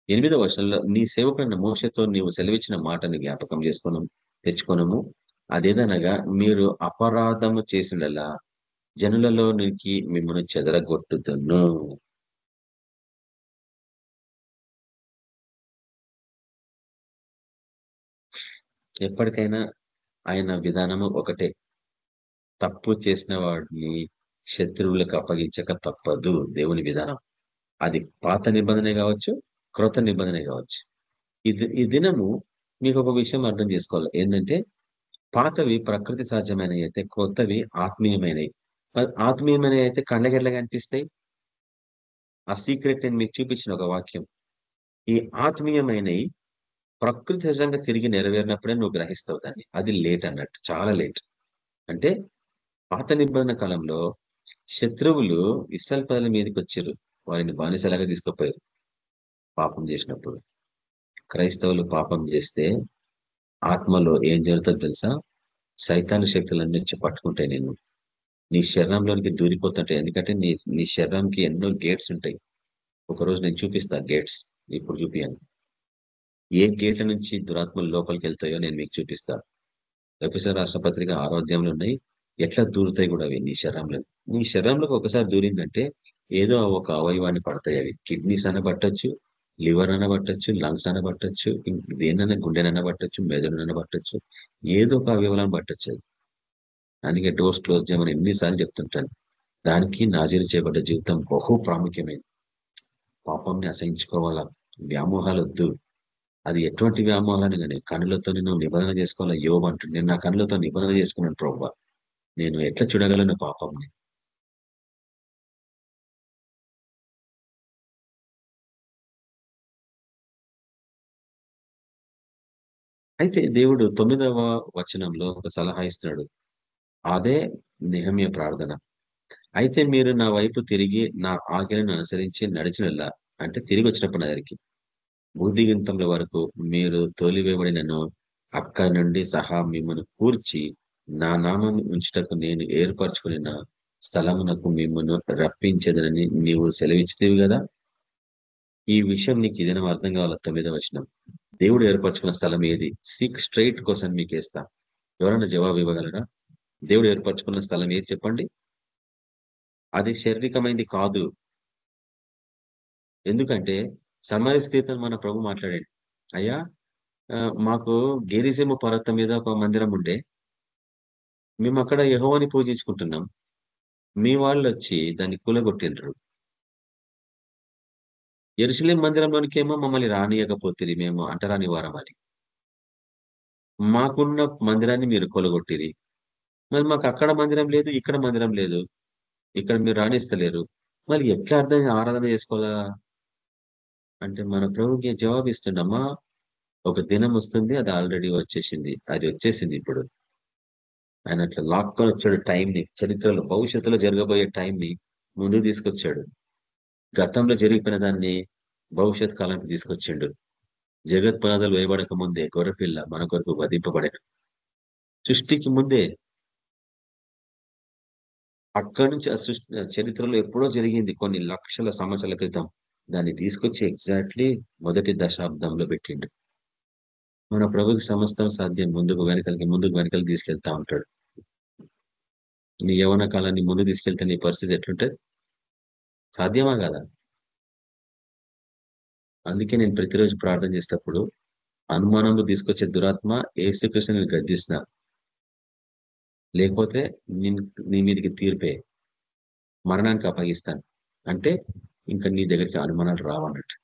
ఎనిమిదవ వర్షంలో నీ సేవకున్న మోసతో నీవు సెలవిచ్చిన మాటను జ్ఞాపకం చేసుకోను తెచ్చుకోనము. అదేదనగా మీరు అపరాధము చేసినలా జనులలో నీకు మిమ్మల్ని చెదరగొట్టుతును ఎప్పటికైనా ఆయన విధానము ఒకటే. తప్పు చేసిన వాడిని శత్రువులకు అప్పగించక తప్పదు దేవుని విధానం. అది పాత నిబంధన కావచ్చు క్రొత్త నిబంధన కావచ్చు. ఇది ఈ దినము మీకు ఒక విషయం అర్థం చేసుకోవాలి. ఏంటంటే పాతవి ప్రకృతి సహజమైనవి అయితే కొత్తవి ఆత్మీయమైనవి. మరి ఆత్మీయమైనవి అయితే కళ్ళకి కనిపిస్తాయి? ఆ సీక్రెట్ నేను మీకు చూపించిన ఒక వాక్యం. ఈ ఆత్మీయమైనవి ప్రకృతి సహజంగా తిరిగి నెరవేరినప్పుడే నువ్వు గ్రహిస్తావు దాన్ని. అది లేట్ అన్నట్టు. చాలా లేట్. అంటే పాత నిబంధన కాలంలో శత్రువులు ఇస్రాయల్ పదల మీదకి వచ్చారు. వారిని బానిసలాగా తీసుకుపోయారు. పాపం చేసినప్పుడు. క్రైస్తవులు పాపం చేస్తే ఆత్మలో ఏం జరుగుతుందో తెలుసా? సైతాను శక్తులన్నీ వచ్చి పట్టుకుంటాయి నేను నీ శరీరంలోనికి దూరిపోతుంటాయి. ఎందుకంటే నీ నీ శరీరంకి ఎన్నో గేట్స్ ఉంటాయి. ఒకరోజు నేను చూపిస్తా గేట్స్ ఇప్పుడు చూపియాను ఏ గేట్ల నుంచి దురాత్మలు లోపలికి వెళ్తాయో నేను మీకు చూపిస్తా. ఎఫ్ఎస్ఆర్ రాష్ట్ర పత్రిక ఆరోగ్యంలో ఉన్నాయి. ఎట్లా దూరుతాయి కూడా అవి నీ శరీరంలో. నీ శరీరంలోకి ఒకసారి దూరిందంటే ఏదో ఒక అవయవాన్ని పడతాయి అవి. కిడ్నీస్ అనబట్టచ్చు లివర్ అన పట్టొచ్చు లంగ్స్ అనబట్టచ్చు దేనైనా గుండెనైనా పట్టచ్చు మెదడునైనా పట్టచ్చు. ఏదో ఒక అవయవాలను పట్టచ్చు అది అందుకే డోర్స్ క్లోజ్ చేయమని ఎన్నిసార్లు చెప్తుంటాను. దానికి నాజీరు చేయబడ్డ జీవితం బహు ప్రాముఖ్యమైనది పాపంని అసహించుకోవాలా? వ్యామోహాలు వద్దు అది ఎటువంటి వ్యామోహాలని కానీ కనులతో నేను నిబంధన చేసుకోవాలా? యోగ అంటుంది నేను నా కనులతో నిబంధన చేసుకున్నాను ప్రభు నేను ఎట్లా చూడగలను పాపంని? అయితే దేవుడు తొమ్మిదవ వచనంలో ఒక సలహా ఇస్తున్నాడు. అదే నిహమ్య ప్రార్థన. అయితే మీరు నా వైపు తిరిగి నా ఆజ్ఞలను అనుసరించి నడిచినలా అంటే తిరిగి వచ్చినప్పుడు నా దగ్గరికి. బుద్ధిగింతముల వరకు మీరు తోలివేయబడినను అక్కడి నుండి సహా మిమ్మల్ని కూర్చి నా నామం ఉంచుటకు నేను ఏర్పరచుకున్న స్థలమునకు మిమ్మల్ని రప్పించేదనని నీవు సెలవిచ్చితేవి కదా ఈ విషయం నీకు ఏదైనా అర్థం కావాల తొమ్మిదో వచనం. దేవుడు ఏర్పరచుకున్న స్థలం ఏది? సిక్ స్ట్రైట్ కోసం మీకు వేస్తా ఎవరైనా జవాబు ఇవ్వగలరా? దేవుడు ఏర్పరచుకున్న స్థలం ఏది చెప్పండి? అది శారీరకమైంది కాదు. ఎందుకంటే సమయ స్థితిని మన ప్రభు మాట్లాడాడు. అయ్యా మాకు గేరిసేము పర్వతం మీద ఒక మందిరం ఉండే మేము అక్కడ యహోవాని పూజించుకుంటున్నాం. మీ వాళ్ళు వచ్చి దాన్ని కూలగొట్టిండ్రు. ఎరుసలేం మందిరంలోనికేమో మమ్మల్ని రానియకపోతుంది మేము అంటరాని వారం అని. మాకున్న మందిరాన్ని మీరు కొలగొట్టిరి. మరి మాకు అక్కడ మందిరం లేదు ఇక్కడ మందిరం లేదు. ఇక్కడ మీరు రాణిస్తలేరు. మరి ఎట్లా అర్థం ఆరాధన చేసుకోవాలా? అంటే మన ప్రభుకి జవాబు ఇస్తుండమ్మా ఒక దినం వస్తుంది అది ఆల్రెడీ వచ్చేసింది అది వచ్చేసింది ఇప్పుడు. ఆయన అట్లా లాక్కొని వచ్చాడు టైంని చరిత్రలో భవిష్యత్తులో జరగబోయే టైంని ముందు తీసుకొచ్చాడు. గతంలో జరిగిపోయిన దాన్ని భవిష్యత్ కాలానికి తీసుకొచ్చిండు. జగత్ పునాదాలు వేయబడక ముందే గొర్రెపిల్ల మన కొరకు వధింపబడాడు సృష్టికి ముందే అక్కడి నుంచి ఆ సృష్టి చరిత్రలో ఎప్పుడో జరిగింది కొన్ని లక్షల సంవత్సరాల క్రితం. దాన్ని తీసుకొచ్చి ఎగ్జాక్ట్లీ మొదటి దశాబ్దంలో పెట్టిండు. మన ప్రభుకి సమస్తం సాధ్యం. ముందుకు వెనకలకి ముందుకు వెనకలు తీసుకెళ్తా ఉంటాడు. నీ యవన కాలాన్ని ముందు తీసుకెళ్తే నీ పరిస్థితి ఎట్లుంటుంది సాధ్యమా కదా? అందుకే నేను ప్రతిరోజు ప్రార్థన చేసేటప్పుడు అనుమానంలో తీసుకొచ్చే దురాత్మ ఏసుకృష్ణ నేను గద్దిస్తున్నా లేకపోతే నీ మీదకి తీర్పే మరణానికి అప్పగిస్తాను. అంటే ఇంకా నీ దగ్గరికి అనుమానాలు రావన్నట్టు.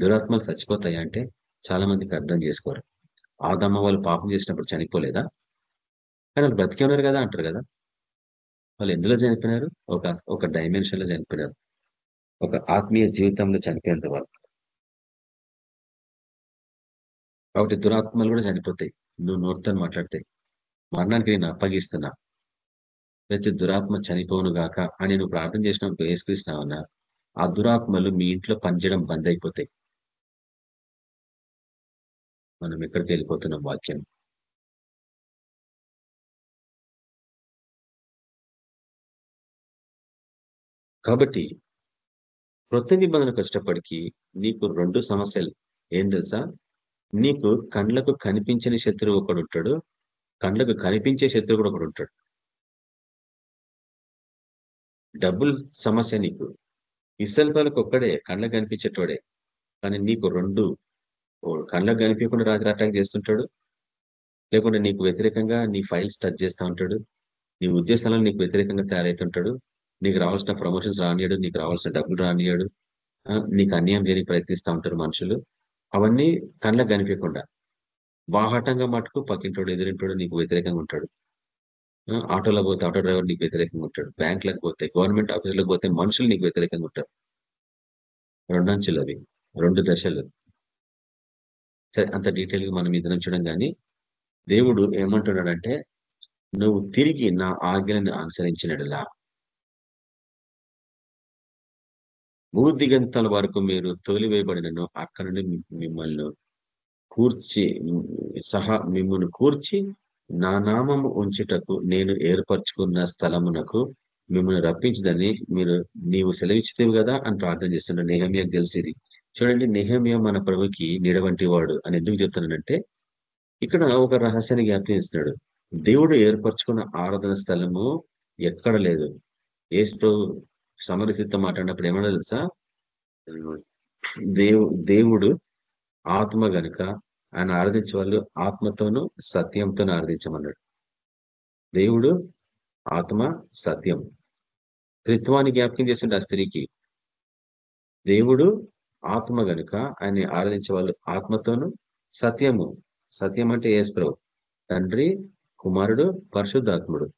దురాత్మలు చచ్చిపోతాయి అంటే చాలా మందికి అర్థం చేసుకోరు. ఆదమ్మ వాళ్ళు పాపం చేసినప్పుడు చనిపోలేదా? కానీ వాళ్ళు బ్రతికే ఉన్నారు కదా అంటారు కదా. వాళ్ళు ఎందులో చనిపోయినారు? ఒక ఒక డైమెన్షన్లో చనిపోయినారు. ఒక ఆత్మీయ జీవితంలో చనిపోయినారు వాళ్ళు. కాబట్టి దురాత్మలు కూడా చనిపోతాయి. నువ్వు నోరుతో మాట్లాడతాయి మరణానికి నేను అప్పగిస్తున్నా. ప్రతి దురాత్మ చనిపోను గాక అని నువ్వు ప్రార్థన చేసినప్పుడు వేసుకృష్ణావన్నా ఆ దురాత్మలు మీ ఇంట్లో పనిచేయడం బంద్ అయిపోతాయి మనం ఎక్కడికి వెళ్ళిపోతున్నాం వాక్యం? కాబట్టి క్రొత్త నిబంధనకు కష్టపడికి నీకు రెండు సమస్యలు. ఏం తెలుసా? నీకు కండ్లకు కనిపించని శత్రువు ఒకడు ఉంటాడు కండ్లకు కనిపించే శత్రువు కూడా ఒకడు ఉంటాడు డబ్బుల్ సమస్య నీకు. ఇసల్పాలకు ఒక్కడే కళ్ళకు కనిపించేటోడే. కానీ నీకు రెండు కళ్ళకు కనిపించకుండా రాత్రి అటాక్ చేస్తుంటాడు. లేకుంటే నీకు వ్యతిరేకంగా నీ ఫైల్స్ టచ్ చేస్తూ ఉంటాడు. నీ ఉద్దేశాలను నీకు వ్యతిరేకంగా తయారవుతుంటాడు నీకు రావాల్సిన ప్రమోషన్స్ రానియాడు నీకు రావాల్సిన డబ్బులు రానియాడు నీకు అన్యాయం చేయడానికి ప్రయత్నిస్తూ ఉంటారు మనుషులు. అవన్నీ కళ్ళకు కనిపించకుండా. బాహటంగా మటుకు పక్కింటోడు ఎదురింటోడు నీకు వ్యతిరేకంగా ఉంటాడు. ఆటోలో పోతే ఆటో డ్రైవర్ నీకు వ్యతిరేకంగా ఉంటాడు. బ్యాంకులకు పోతే గవర్నమెంట్ ఆఫీసులకు పోతే మనుషులు నీకు వ్యతిరేకంగా ఉంటారు. రెండంచులు అవి రెండు దశలు. సరే అంత డీటెయిల్గా మనం ఇది చూడం కానీ దేవుడు ఏమంటున్నాడంటే నువ్వు తిరిగి నా ఆజ్ఞలను అనుసరించినడులా భూదిగంతాల వరకు మీరు తోలివేయబడినను అక్కడ నుండి మిమ్మల్ని కూర్చి సహా మిమ్మల్ని కూర్చి నా నామము ఉంచుటకు నేను ఏర్పరచుకున్న స్థలమునకు మిమ్మల్ని రప్పించదని మీరు నీవు సెలవిచ్చితేవి కదా అని ప్రార్థన చేస్తున్నాడు నెహమియాకు తెలిసేది. చూడండి నెహమియా మన ప్రభుకి నిడవంటి వాడు అని ఎందుకు చెప్తున్నానంటే ఇక్కడ ఒక రహస్యాన్ని జ్ఞాపకిస్తున్నాడు దేవుడు ఏర్పరచుకున్న ఆరాధన స్థలము ఎక్కడ లేదు. ఏసు ప్రభు సమరసిద్ధ మాట్లాడినప్పుడు ఏమన్నా తెలుసా? దేవు దేవుడు ఆత్మ గనుక ఆయన ఆరాధించే వాళ్ళు ఆత్మతోనూ సత్యంతో ఆరాధించమన్నాడు. దేవుడు ఆత్మ సత్యం. త్రిత్వాన్ని జ్ఞాపకం చేసిండు ఆ స్త్రీకి. దేవుడు ఆత్మ గనుక ఆయన్ని ఆరాధించే వాళ్ళు ఆత్మతోను సత్యము. సత్యం అంటే ఏసు తండ్రి కుమారుడు పరిశుద్ధాత్ముడు.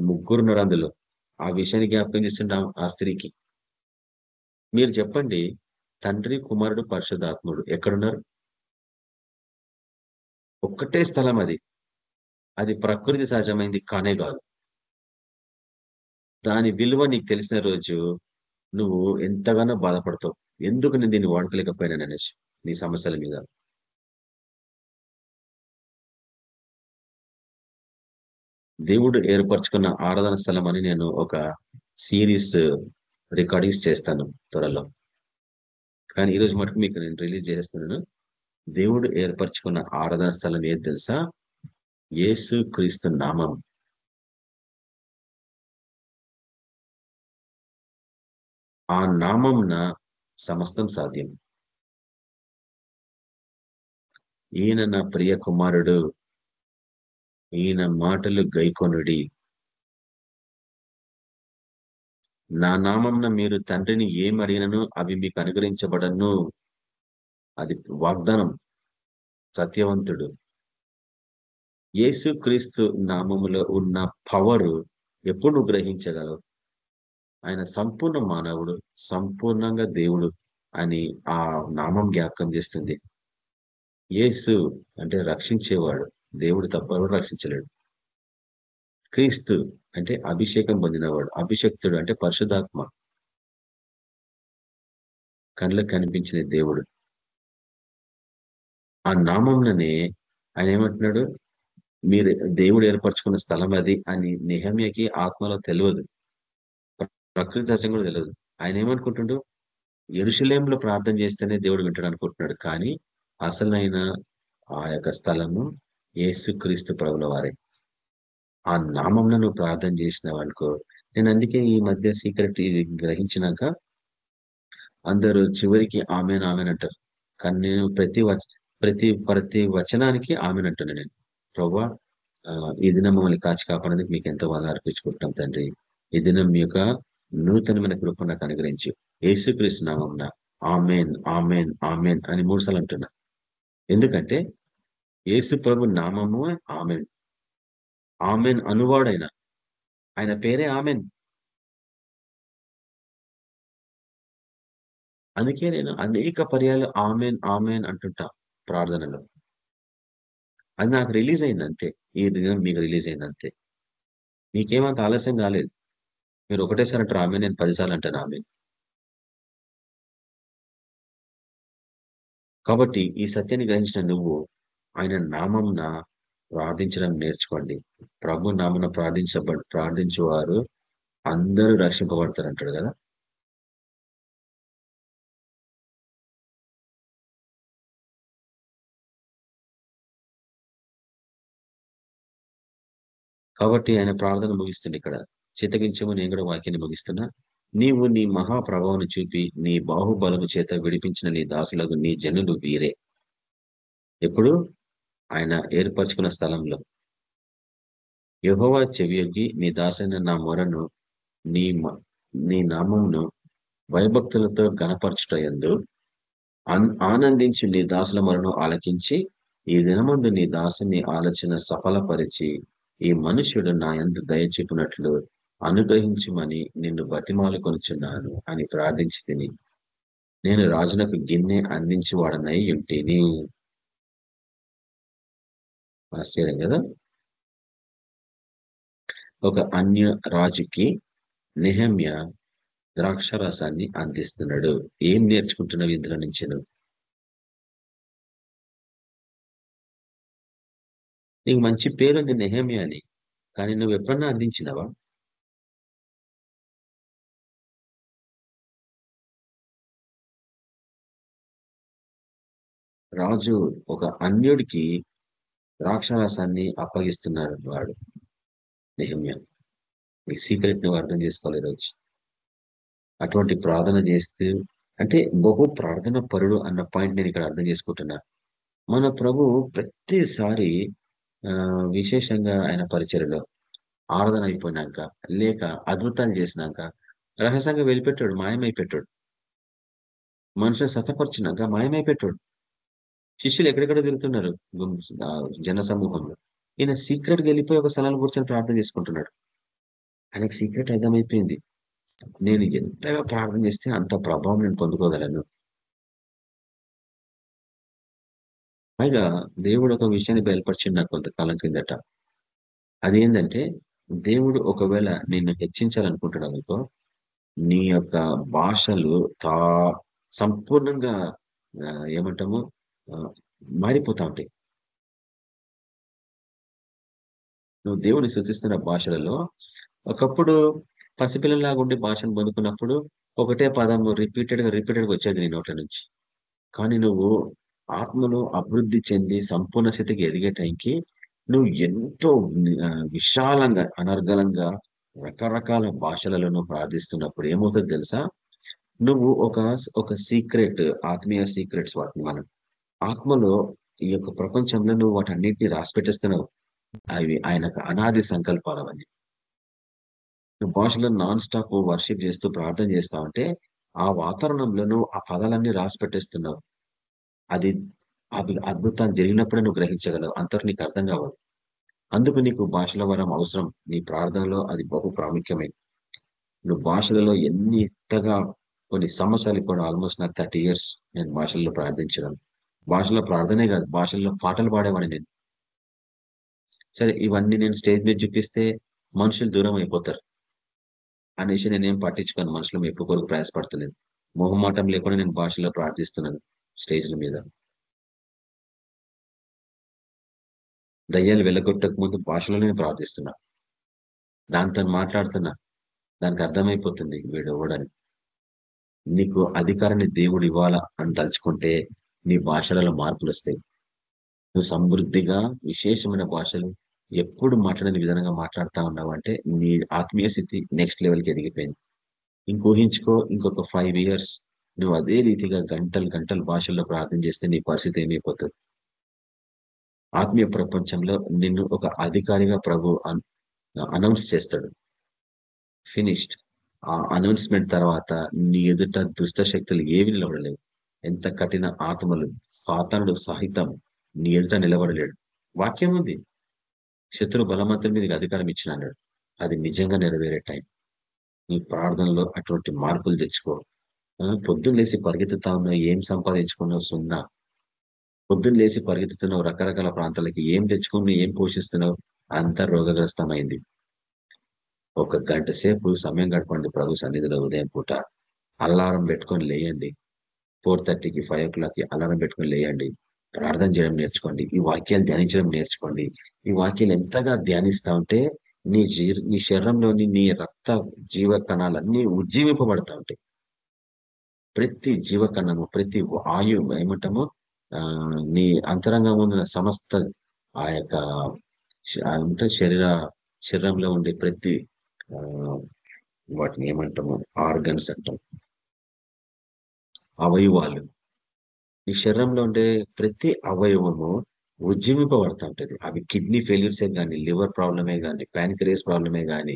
ముగ్గురున్నారు అందులో. ఆ విషయాన్ని జ్ఞాపకం చేస్తుండే ఆ స్త్రీకి. మీరు చెప్పండి తండ్రి కుమారుడు పరిశుద్ధాత్ముడు ఎక్కడున్నారు? ఒక్కటే స్థలం అది. అది ప్రకృతి సహజమైంది కానే కాదు. దాని విలువ నీకు తెలిసిన రోజు నువ్వు ఎంతగానో బాధపడతావు. ఎందుకు నేను దీన్ని వాడుకోలేకపోయినాను అనేసి నీ సమస్యల మీద? దేవుడు ఏర్పరచుకున్న ఆరాధన స్థలం అని నేను ఒక సిరీస్ రికార్డింగ్స్ చేస్తాను త్వరలో. కానీ ఈరోజు మటుకు మీకు నేను రిలీజ్ చేస్తున్నాను. దేవుడు ఏర్పరచుకున్న ఆరాధన స్థలం ఏది తెలుసా? యేసు క్రీస్తు నామం. ఆ నామంన సమస్తం సాధ్యం. ఈయన నా ప్రియ కుమారుడు. ఈయన మాటలు గైకొనుడి. నా నామంన మీరు తండ్రిని ఏం అడిగినను అవి మీకు అనుగ్రహించబడను. అది వాగ్దానం. సత్యవంతుడు. యేసు క్రీస్తు నామములో ఉన్న పవరు ఎప్పుడు నువ్వు గ్రహించగలవు? ఆయన సంపూర్ణ మానవుడు సంపూర్ణంగా దేవుడు అని ఆ నామం జ్ఞాపకం చేస్తుంది. యేసు అంటే రక్షించేవాడు. దేవుడు తప్ప రక్షించలేడు. క్రీస్తు అంటే అభిషేకం పొందినవాడు. అభిషక్తుడు అంటే పరిశుధాత్మ కళ్ళకు కనిపించిన దేవుడు. ఆ నామంలోనే ఆయన ఏమంటున్నాడు? మీరు దేవుడు ఏర్పరచుకున్న స్థలం అది అని నిహమ్యకి ఆత్మలో తెలియదు. ప్రకృతి సత్యం కూడా తెలియదు. ఆయన ఏమనుకుంటుండు? ఎరుశలేంలో ప్రార్థన చేస్తేనే దేవుడు వింటాడు అనుకుంటున్నాడు. కానీ అసలైన ఆ యొక్క స్థలము యేసుక్రీస్తు ప్రభుల వారే. ఆ నామంలో నువ్వు ప్రార్థన చేసిన అనుకో. నేను అందుకే ఈ మధ్య సీక్రెట్ ఇది గ్రహించినాక అందరూ చివరికి ఆమెన్ ఆమెన్ అంటారు. కానీ నేను ప్రతి ప్రతి ప్రతి వచనానికి ఆమెను అంటున్నాను నేను. ప్రభా ఈ దినం మమ్మల్ని కాచి కాపాడేందుకు మీకు ఎంతో బాధ అర్పించుకుంటాం తండ్రి. ఈ దినం మీ యొక్క నూతనమైన కృప నాకు అనుగ్రహించు. యేసుక్రీస్తు నామం ఆమెన్ ఆమెన్ ఆమెన్ అని మూడుసార్లు అంటున్నా. ఎందుకంటే యేసు ప్రభు నామము ఆమెన్. ఆమెన్ అనువాడైన. ఆయన పేరే ఆమెన్. అందుకే నేను అనేక పర్యాలు ఆమెన్ ఆమెన్ అంటుంటా. ప్రార్థనలో. అది నాకు రిలీజ్ అయింది అంతే ఈ దినం మీకు రిలీజ్ అయింది అంతే మీకేమంత ఆలస్యం కాలేదు. మీరు ఒకటేసారి అంటారు ఆమె నేను పదిసార్లు అంటాను ఆమె కాబట్టి ఈ సత్యాన్ని గ్రహించిన నువ్వు ఆయన నామంన ప్రార్థించడం నేర్చుకోండి. ప్రభు నామన ప్రార్థించబ ప్రార్థించేవారు అందరూ రక్షింపబడతారు అంటాడు కదా? కాబట్టి ఆయన ప్రార్థన ముగిస్తుంది ఇక్కడ. చిత్తగించము నేను కూడా వాక్యాన్ని ముగిస్తున్నా. నీవు నీ మహాప్రభావాన్ని చూపి నీ బాహుబలము చేత విడిపించిన నీ దాసులకు నీ జనులు వీరే. ఎప్పుడు? ఆయన ఏర్పరచుకున్న స్థలంలో. యహోవా చెవియొగ్గి నీ దాసైన నా మొరను నీ నీ నామంను భయభక్తులతో గణపరచుట ఎందు ఆనందించి నీ దాసుల మొరను ఆలకించి ఈ దినమందు నీ దాసుని ఆలోచన సఫలపరిచి ఈ మనుష్యుడు నా ఎందు దయచూపినట్లు అనుగ్రహించమని నిన్ను బతిమాలు కొనుచున్నాను అని ప్రార్థించి తిని నేను రాజునకు గిన్నె అందించి వాడనై ఉంటేని. ఆశ్చర్యం కదా? ఒక అన్య రాజుకి నెహమ్య ద్రాక్షరసాన్ని అందిస్తున్నాడు. ఏం నేర్చుకుంటున్నావు ఇందులో నుంచి నువ్వు నీకు మంచి పేరుంది నెహమ్య అని. కానీ నువ్వు ఎప్పుడన్నా అందించినవా? రాజు ఒక అన్యుడికి ద్రాక్షరసాన్ని అప్పగిస్తున్నాడు వాడు నెహమ్య. ఈ సీక్రెట్ నువ్వు అర్థం చేసుకోవాలి రోజు అటువంటి ప్రార్థన చేస్తూ అంటే బహు ప్రార్థన పరుడు అన్న పాయింట్ నేను ఇక్కడ అర్థం చేసుకుంటున్నా. మన ప్రభు ప్రతిసారి విశేషంగా ఆయన పరిచయలో ఆరాధన అయిపోయినాక లేక అద్భుతాలు చేసినాక రహస్యంగా వెళ్ళిపెట్టాడు మాయమైపెట్టాడు. మనుషులు సతపరిచినాక మాయమైపెట్టాడు. శిష్యులు ఎక్కడెక్కడ తిరుగుతున్నారు? జన సమూహంలో ఈయన సీక్రెట్ వెళ్ళిపోయి ఒక స్థలాన్ని కూర్చొని ప్రార్థన చేసుకుంటున్నాడు. ఆయనకు సీక్రెట్ అర్థమైపోయింది. నేను ఎంతగా ప్రార్థన చేస్తే అంత ప్రభావం నేను పొందుకోగలను. పైగా దేవుడు ఒక విషయాన్ని బయలుపరిచిండు నాకు కొంతకాలం కిందట. అదేంటంటే దేవుడు ఒకవేళ నిన్ను హెచ్చించాలనుకుంటాడు అనుకో నీ యొక్క భాషలు తా సంపూర్ణంగా ఏమంటాము మారిపోతా ఉంటాయి. నువ్వు దేవుని సూచిస్తున్న భాషలలో ఒకప్పుడు పసిపిల్లలాగా ఉండి భాషను పొందుకున్నప్పుడు ఒకటే పదము రిపీటెడ్ రిపీటెడ్గా వచ్చేది నీ నోట్ల నుంచి. కానీ నువ్వు ఆత్మలో అభివృద్ధి చెంది సంపూర్ణ స్థితికి ఎదిగే టైంకి నువ్వు ఎంతో విశాలంగా అనర్గలంగా రకరకాల భాషలలో నువ్వు ప్రార్థిస్తున్నప్పుడు ఏమవుతుంది తెలుసా? నువ్వు ఒక ఒక సీక్రెట్ ఆత్మీయ సీక్రెట్స్ వాటిని మనం ఆత్మలో ఈ యొక్క ప్రపంచంలో నువ్వు వాటన్నిటిని రాసి పెట్టేస్తున్నావు అవి ఆయనకు అనాది సంకల్పాలు అవన్నీ నువ్వు భాషలో నాన్ స్టాప్ వర్షిప్ చేస్తూ ప్రార్థన చేస్తా ఉంటే ఆ వాతావరణంలో నువ్వు ఆ పదాలన్నీ రాసి పెట్టేస్తున్నావు అది అవి అద్భుతాలు జరిగినప్పుడే నువ్వు గ్రహించగలవు. అంతకు నీకు అర్థం కావాలి. అందుకు నీకు భాషల వరం అవసరం. నీ ప్రార్థనలో అది బహు ప్రాముఖ్యమైనది నువ్వు భాషలలో ఎన్నితగా కొన్ని సంవత్సరాలు కూడా ఆల్మోస్ట్ నాకు థర్టీ ఇయర్స్ నేను భాషల్లో ప్రార్థించగలను భాషలో ప్రార్థనే కాదు భాషల్లో పాటలు పాడేవాడిని నేను. సరే ఇవన్నీ నేను స్టేజ్ మీద చూపిస్తే మనుషులు దూరం అయిపోతారు. అనేసి నేనేం పట్టించుకోను. మనుషులు ఎప్పుడు కొరకు ప్రయాసపడతలేదు. మొహమాటం లేకుండా నేను భాషలో ప్రార్థిస్తున్నాను. స్టేజ్ల మీద. దయ్యాలు వెళ్ళగొట్టక ముందు భాషలో నేను ప్రార్థిస్తున్నా దాంతో మాట్లాడుతున్నా. దానికి అర్థమైపోతుంది వీడు ఎవడని. నీకు అధికారాన్ని దేవుడు ఇవ్వాలా అని తలుచుకుంటే నీ భాషలలో మార్పులు వస్తాయి. నువ్వు సమృద్ధిగా విశేషమైన భాషలు ఎప్పుడు మాట్లాడని విధంగా మాట్లాడుతూ ఉన్నావు అంటే నీ ఆత్మీయ స్థితి నెక్స్ట్ లెవెల్కి ఎదిగిపోయింది. ఇంకోహించుకో ఇంకొక ఫైవ్ ఇయర్స్ నువ్వు అదే రీతిగా గంటలు గంటలు భాషల్లో ప్రార్థన చేస్తే నీ పరిస్థితి ఏమైపోతుంది? ఆత్మీయ ప్రపంచంలో నిన్ను ఒక అధికారిగా ప్రభు అనౌన్స్ చేస్తాడు. ఫినిష్డ్ ఆ అనౌన్స్మెంట్ తర్వాత నీ ఎదుట దుష్ట శక్తులు ఏవి నిలబడలేవు. ఎంత కఠిన ఆత్మలు సాతానుడు సహితం నీ ఎదుట నిలబడలేడు. వాక్యం ఉంది. శత్రు బలమంతుల మీదకి అధికారం ఇచ్చిన అన్నాడు. అది నిజంగా నెరవేరే టైం. నీ ప్రార్థనలో అటువంటి మార్పులు తెచ్చుకో. పొద్దున్న లేసి పరిగెత్తుతా ఉన్నావు ఏం సంపాదించుకున్నావు సున్నా పొద్దున్న లేసి పరిగెత్తుతున్నావు రకరకాల ప్రాంతాలకి ఏం తెచ్చుకుని ఏం పోషిస్తున్నావు? అంతా రోగగ్రస్తమైంది. ఒక గంట సేపు సమయం గడపండి ప్రభు సన్నిధిలో ఉదయం పూట. అలారం పెట్టుకొని లేయండి. ఫోర్ థర్టీకి ఫైవ్ ఓ క్లాక్కి అలారం పెట్టుకొని లేయండి. ప్రార్థన చేయడం నేర్చుకోండి. ఈ వాక్యాలు ధ్యానించడం నేర్చుకోండి. ఈ వాక్యాలు ఎంతగా ధ్యానిస్తా ఉంటే నీ జీ నీ శరీరంలోని నీ రక్త జీవ కణాలన్నీ ఉజ్జీవింపబడతా ఉంటాయి. ప్రతి జీవకణము ప్రతి ఆయు ఏమంటాము ఆ నీ అంతరంగం ఉన్న సమస్త ఆ యొక్క అంటే శరీర శరీరంలో ఉండే ప్రతి వాటిని ఏమంటాము ఆర్గన్స్ అంటాం. అవయవాలు. ఈ శరీరంలో ఉండే ప్రతి అవయవము ఉజ్జీవింపబడతా ఉంటుంది అవి కిడ్నీ ఫెయిల్యూర్సే కానీ లివర్ ప్రాబ్లమే కానీ ప్యాన్క్రియస్ ప్రాబ్లమే కానీ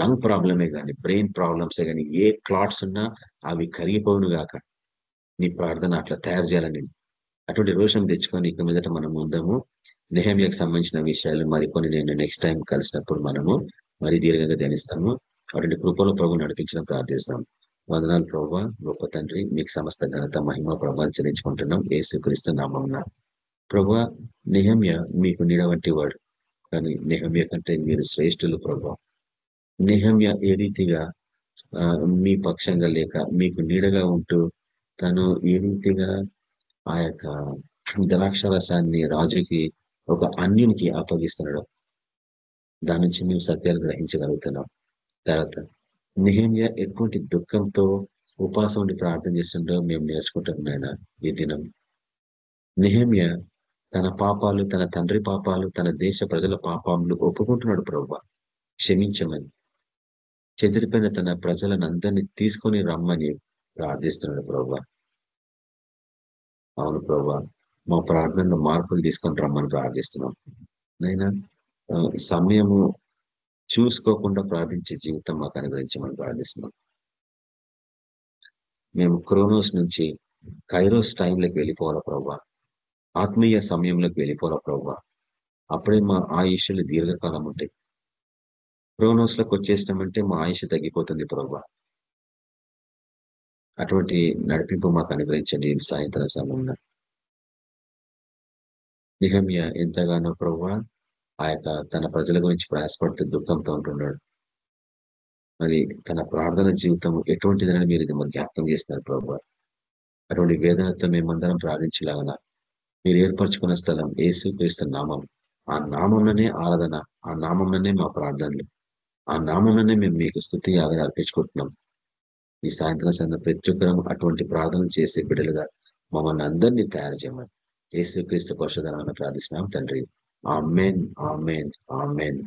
లంగ్ ప్రాబ్లమే కానీ బ్రెయిన్ ప్రాబ్లమ్సే కానీ ఏ క్లాట్స్ ఉన్నా అవి కరిగిపోవును గాక. నీ ప్రార్థన అట్లా తయారు చేయాలని అటువంటి రోషం తెచ్చుకొని ఇక మీదట మనం ఉందాము నెహమ్యకు సంబంధించిన విషయాలు మరికొన్ని నేను నెక్స్ట్ టైం కలిసినప్పుడు మనము మరి దీర్ఘంగా ధ్యానిస్తాము. అటువంటి కృపలో ప్రభు నడిపించడం ప్రార్థిస్తాం. వందనాలు ప్రభు గొప్ప తండ్రి మీకు సమస్త ఘనత మహిమ ప్రభావం చెల్లించుకుంటున్నాం. ఏసుక్రీస్తు నామం ప్రభు నెహమ్య మీకు నీడ వంటి వాడు కానీ నెహమ్య కంటే మీరు శ్రేష్ఠులు ప్రభావం నిహమ్య ఏ రీతిగా మీ పక్షంగా లేక మీకు నీడగా ఉంటూ తను ఏ రీతిగా ఆ యొక్క ద్రాక్షరసాన్ని రాజుకి ఒక అన్యునికి అప్పగిస్తున్నాడు దాని నుంచి మేము సత్యాలు గ్రహించగలుగుతున్నాం. తర్వాత నిహమ్య ఎటువంటి దుఃఖంతో ఉపాసం ఉండి ప్రార్థన చేస్తుండో మేము నేర్చుకుంటాం నాయన ఈ దినం. నిహమ్య తన పాపాలు తన తండ్రి పాపాలు తన దేశ ప్రజల పాపాలు ఒప్పుకుంటున్నాడు ప్రభు. క్షమించమని. చెదిరిపోయిన తన ప్రజలను అందరినీ తీసుకొని రమ్మని ప్రార్థిస్తున్నాడు ప్రభా. అవును ప్రభా మా ప్రార్థనలో మార్పులు తీసుకొని రమ్మని ప్రార్థిస్తున్నాం. నైనా సమయము చూసుకోకుండా ప్రార్థించే జీవితం మాకు అనుగ్రహించమని ప్రార్థిస్తున్నాం. మేము క్రోనోస్ నుంచి కైరోస్ టైంలోకి వెళ్ళిపోవాలా ప్రభా? ఆత్మీయ సమయంలోకి వెళ్ళిపోవాలా ప్రభా? అప్పుడే మా ఆయుష్లు దీర్ఘకాలం ఉంటాయి. క్రోనోస్లోకి వచ్చేసినామంటే మా ఆయుష తగ్గిపోతుంది ప్రభా. అటువంటి నడిపింపు మాకు అనుగ్రహించండి సాయంత్రం సమయంలో. నిహమ్య ఎంతగానో ప్రభా ఆ యొక్క తన ప్రజల గురించి ప్రయాసపడుతూ దుఃఖంతో ఉంటున్నాడు. మరి తన ప్రార్థన జీవితం ఎటువంటిదని మీరు ఇది జ్ఞాపకం చేస్తున్నారు ప్రభు. అటువంటి వేదనతో మేమందరం ప్రార్థించలాగన మీరు ఏర్పరచుకున్న స్థలం ఏసు క్రీస్తు నామం. ఆ నామంలోనే ఆరాధన ఆ నామంలోనే మా ప్రార్థనలు. ఆ నామంలోనే మేము మీకు స్థుతి ఆదరణ అర్పించుకుంటున్నాం. ఈ సాయంత్రం సంద ప్రతి ఒక్కరం అటువంటి ప్రార్థన చేసే బిడ్డలుగా మమ్మల్ని అందరినీ తయారు చేయమని యేసు క్రీస్తు పరిశోధన ప్రార్థిస్తున్నాం తండ్రి. Amen amen amen.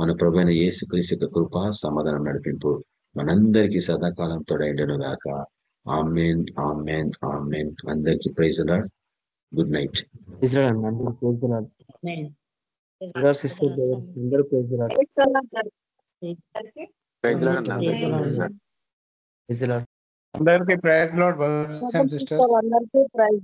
మన ప్రభైన యేసు క్రీస్తు యొక్క కృప సమాధానం నడిపింపు మనందరికీ సదాకాలం తోడైండను గాక. Amen amen amen. అందరికీ ప్రైజ్ గుడ్ నైట్. అందరూ praise the Lord Amen. Brothers sister brothers అందరూ praise the Lord praise Lord అన్న. Praise the Lord. Praise the Lord అందరికీ praise Lord brothers and sisters అందరికీ ప్రైజ్